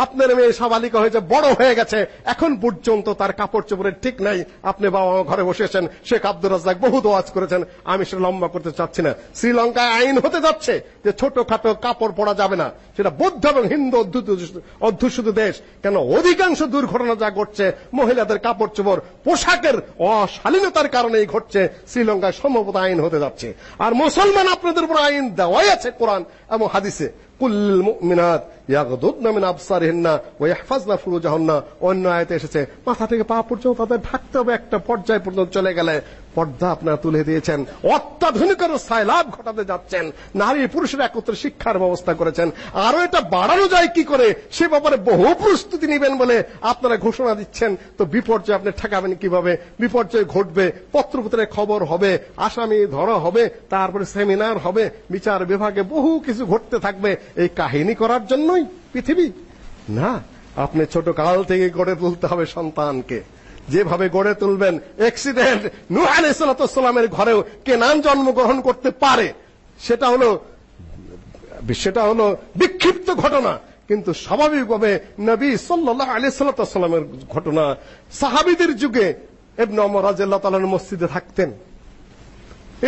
আপনার মেয়ে সাবালিকা হয়েছে, বড় হয়ে গেছে। এখন পর্যন্ত তার কাপড় চোপড়ের ঠিক নাই। আপনি বাবা ঘরে বসেছেন শেখ আব্দুর রাজ্জাক বহু দোয়াজ করেছেন। আমি সেটা লম্বা করতে চাচ্ছি না। শ্রীলঙ্কায় আইন হতে যাচ্ছে যে ছোটখাটো কাপড় পরা যাবে না। সেটা বৌদ্ধ এবং হিন্দু অধ্যুষিত দেশ। কেন অধিকাংশ দুর্ঘটনা যা ঘটছে, মহিলাদের কাপড় চোপড় পোশাকের অশালীনতার কারণেই ঘটছে, শ্রীলঙ্কায় সম্ভবত আইন হতে যাচ্ছে। আর মুসলমান আপনাদের উপর আইন দেওয়াই আছে কোরআন এবং হাদিসে। কুল মুমিনাত ইয়াগদুদনা মিন আবসারিহিন্না ওয়া ইহফাজনা ফুরুজাহুন্না। অন্য আয়াতে এসেছে, মাথা থেকে পা পর্যন্ত তাদের ঢাকতে হবে, একটা পর্যায় পর্যন্ত চলে গেলে। পর্দা আপনারা তুলে দিয়েছেন। অত্যাধুনিকের সাইলাভ ঘটাতে যাচ্ছেন। নারী পুরুষের একত্রে শিক্ষার ব্যবস্থা করেছেন। আরও এটা বাড়ানো যায় কি করে, সে ব্যাপারে বহু প্রস্তুতি নেবেন বলে আপনারা ঘোষণা দিচ্ছেন। তো বিপর্যয় আপনি ঠেকাবেন কীভাবে? বিপর্যয় ঘটবে, পত্রপত্রে খবর হবে, আসামি ধরা হবে, তারপরে সেমিনার হবে, বিচার বিভাগে বহু কিছু ঘটতে থাকবে। এই কাহিনী করার জন্যই পৃথিবী। না, আপনি ছোট কাল থেকে গড়ে তুলতে হবে সন্তানকে। যেভাবে গড়ে তুলবেন অ্যাক্সিডেন্ট নূহ আলাইহিস সালামের ঘরেও কেনান জন্মগ্রহণ করতে পারে, সেটা হলো সেটা হলো বিক্ষিপ্ত ঘটনা, কিন্তু স্বাভাবিকভাবে নবী সাল্লাল্লাহু আলাইহি সাল্লামের ঘটনা সাহাবীদের যুগে ইবনে ওমর রাদিয়াল্লাহু তাআলার মসজিদে থাকতেন।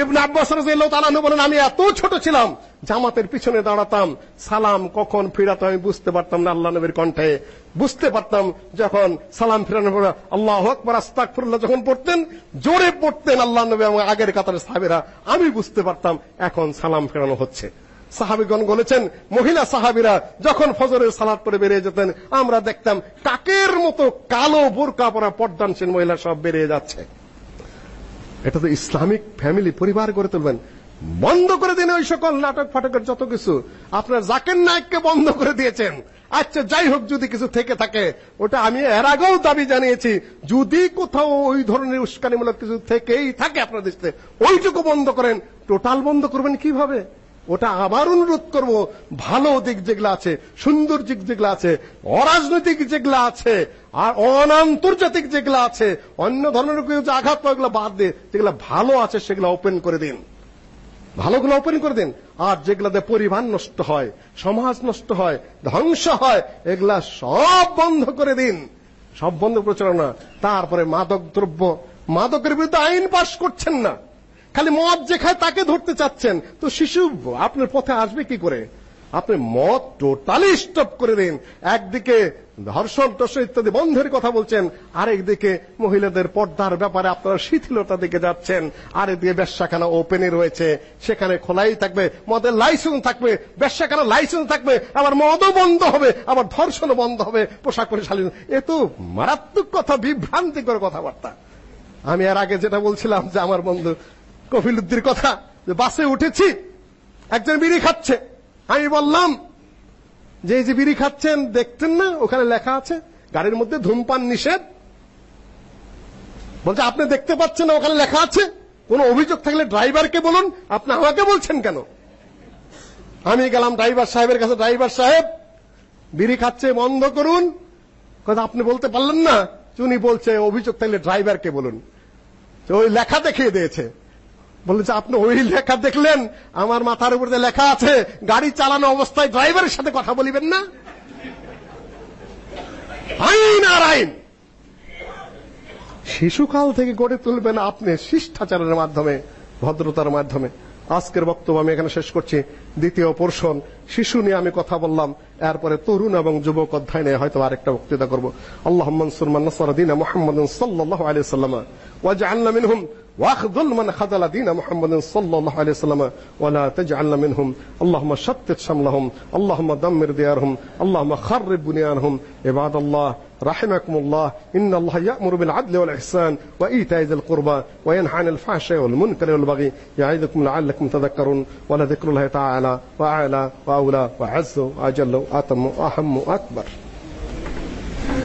ইবনে আব্বাস রাদিয়াল্লাহু তাআলা বলেন, আমি এত ছোট ছিলাম জামাতের পিছনে দাঁড়াতাম। সালাম কখন ফিরাতো আমি বুঝতে পারতাম না আল্লাহ নবীর কণ্ঠে। বুঝতে পারতাম যখন সালাম ফিরানোর পর আল্লাহু আকবার, আস্তাগফিরুল্লাহ যখন পড়তেন, জোরে পড়তেন আল্লাহ নবী এবং আগের কাতারের সাহাবীরা। আমি বুঝতে পারতাম এখন সালাম ফেরানো হচ্ছে। সাহাবীগণ বলেছেন, মহিলা সাহাবীরা যখন ফজরের সালাত পরে বেরিয়ে যেতেন, আমরা দেখতাম কাকের মতো কালো বোরকা পরা পর্দানশীল মহিলা সব বেরিয়ে যাচ্ছে। এটা তো ইসলামিক ফ্যামিলি, পরিবার গড়ে তুলবেন। বন্ধ করে দিন ওই সকল নাটক ফাটকের যত কিছু। আপনার জাকের নায়ককে বন্ধ করে দিয়েছেন। আচ্ছা যাই হোক, যদি কিছু থেকে থাকে, ওটা আমি এর আগেও দাবি জানিয়েছি। যদি কোথাও ওই ধরনের উস্কানিমূলক কিছু থেকেই থাকে আপনার দেশে ওইটুকু বন্ধ করেন। টোটাল বন্ধ করবেন কীভাবে? ওটা আবার অনুরোধ করব। ভালো দিক যেগুলো আছে, সুন্দর দিক যেগুলো আছে, অরাজনৈতিক যেগুলো আছে, আর অনান্তর্জাতিক যেগুলো আছে, অন্য ধরনের কিছু আঘাত ওগুলো বাদ দিয়ে যেগুলো ভালো আছে সেগুলো ওপেন করে দিন। ভালোগুলো ওপেন করে দিন। আর যেগুলাতে পরিবার নষ্ট হয়, সমাজ নষ্ট হয়, ধ্বংস হয়, এগুলা সব বন্ধ করে দিন। সব বন্ধ প্রচারণা। তারপরে মাদক দ্রব্য, মাদকের বিরুদ্ধে আইন পাশ করছেন না। খালি মদ যে খায় তাকে ধরতে চাচ্ছেন। তো শিশু আপনার পথে আসবে কি করে? আপনি মদ টোটালি স্টপ করে দিন। একদিকে ধর্ষণ টর্ষণ ইত্যাদি বন্ধের কথা বলছেন, আরেকদিকে মহিলাদের পর্দার ব্যাপারে আপনারা শিথিলতা দিকে যাচ্ছেন। আরেকদিকে ব্যবসাখানা ওপেনে রয়েছে, সেখানে খোলাই থাকবে, মদের লাইসেন্স থাকবে ব্যবসাখানা লাইসেন্স থাকবে, আবার মদও বন্ধ হবে, আবার ধর্ষণও বন্ধ হবে, পোশাক পরে শালীন এ তো মারাত্মক কথা, বিভ্রান্তিকর কথাবার্তা। আমি আর আগে যেটা বলছিলাম যে আমার বন্ধু কফিলুদ্দির কথা, যে বাসে উঠেছি, একজন বিড়ি খাচ্ছে। আমি বললাম, যে এই যে বিড়ি খাচ্ছেন, দেখতেন না? ওখানে লেখা আছে, গাড়ির মধ্যে ধূমপান নিষেধ। বলছে, আপনি দেখতে পাচ্ছেন না, ওখানে লেখা আছে? কোনো অভিযোগ থাকলে ড্রাইভারকে বলুন, আপনি আমাকে বলছেন কেন? আমি গেলাম ড্রাইভার সাহেবের কাছে, ড্রাইভার সাহেব, বিড়ি খাচ্ছে, বন্ধ করুন। কথা আপনি বলতে পারলেন না উনি বলছে, অভিযোগ থাকলে ড্রাইভারকে বলুন। তো ওই লেখা দেখিয়ে দিয়েছে। বললেন যে, আপনি ওই লেখা দেখলেন? আমার মাথার উপর যে লেখা আছে, গাড়ি চালানো অবস্থায় ড্রাইভারের সাথে কথা বলিবেন না? আইন আর আইন। শিশুকাল থেকে গড়ে তুলবেন আপনি শিষ্টাচারের মাধ্যমে, ভদ্রতার মাধ্যমে। আজকের বক্তব্য আমি এখানে শেষ করছি। দ্বিতীয় পোর্শন, শিশু নিয়ে আমি কথা বললাম। এরপরে তরুণ এবং যুবক অধ্যায় নিয়ে হয়তো আরেকটা বক্তৃতা করব। আল্লাহ মনসুর মান নাসার দিন মুহাম্মদ সাল্লাল্লাহু আলাইহি মিনহুম واخذل من خذل دين محمد صلى الله عليه وسلم ولا تجعلنا منهم. اللهم شتت شملهم اللهم دمر ديارهم اللهم خرب بنيانهم. عباد الله رحمكم الله. إن الله يأمر بالعدل والإحسان وإيتاء ذي القربى وينهى عن الفحشاء والمنكر والبغي. يعظكم لعلكم تذكرون ولذكر الله تعالى وأعلى وأولى وأعز وأجل وأتم وأهم وأكبر.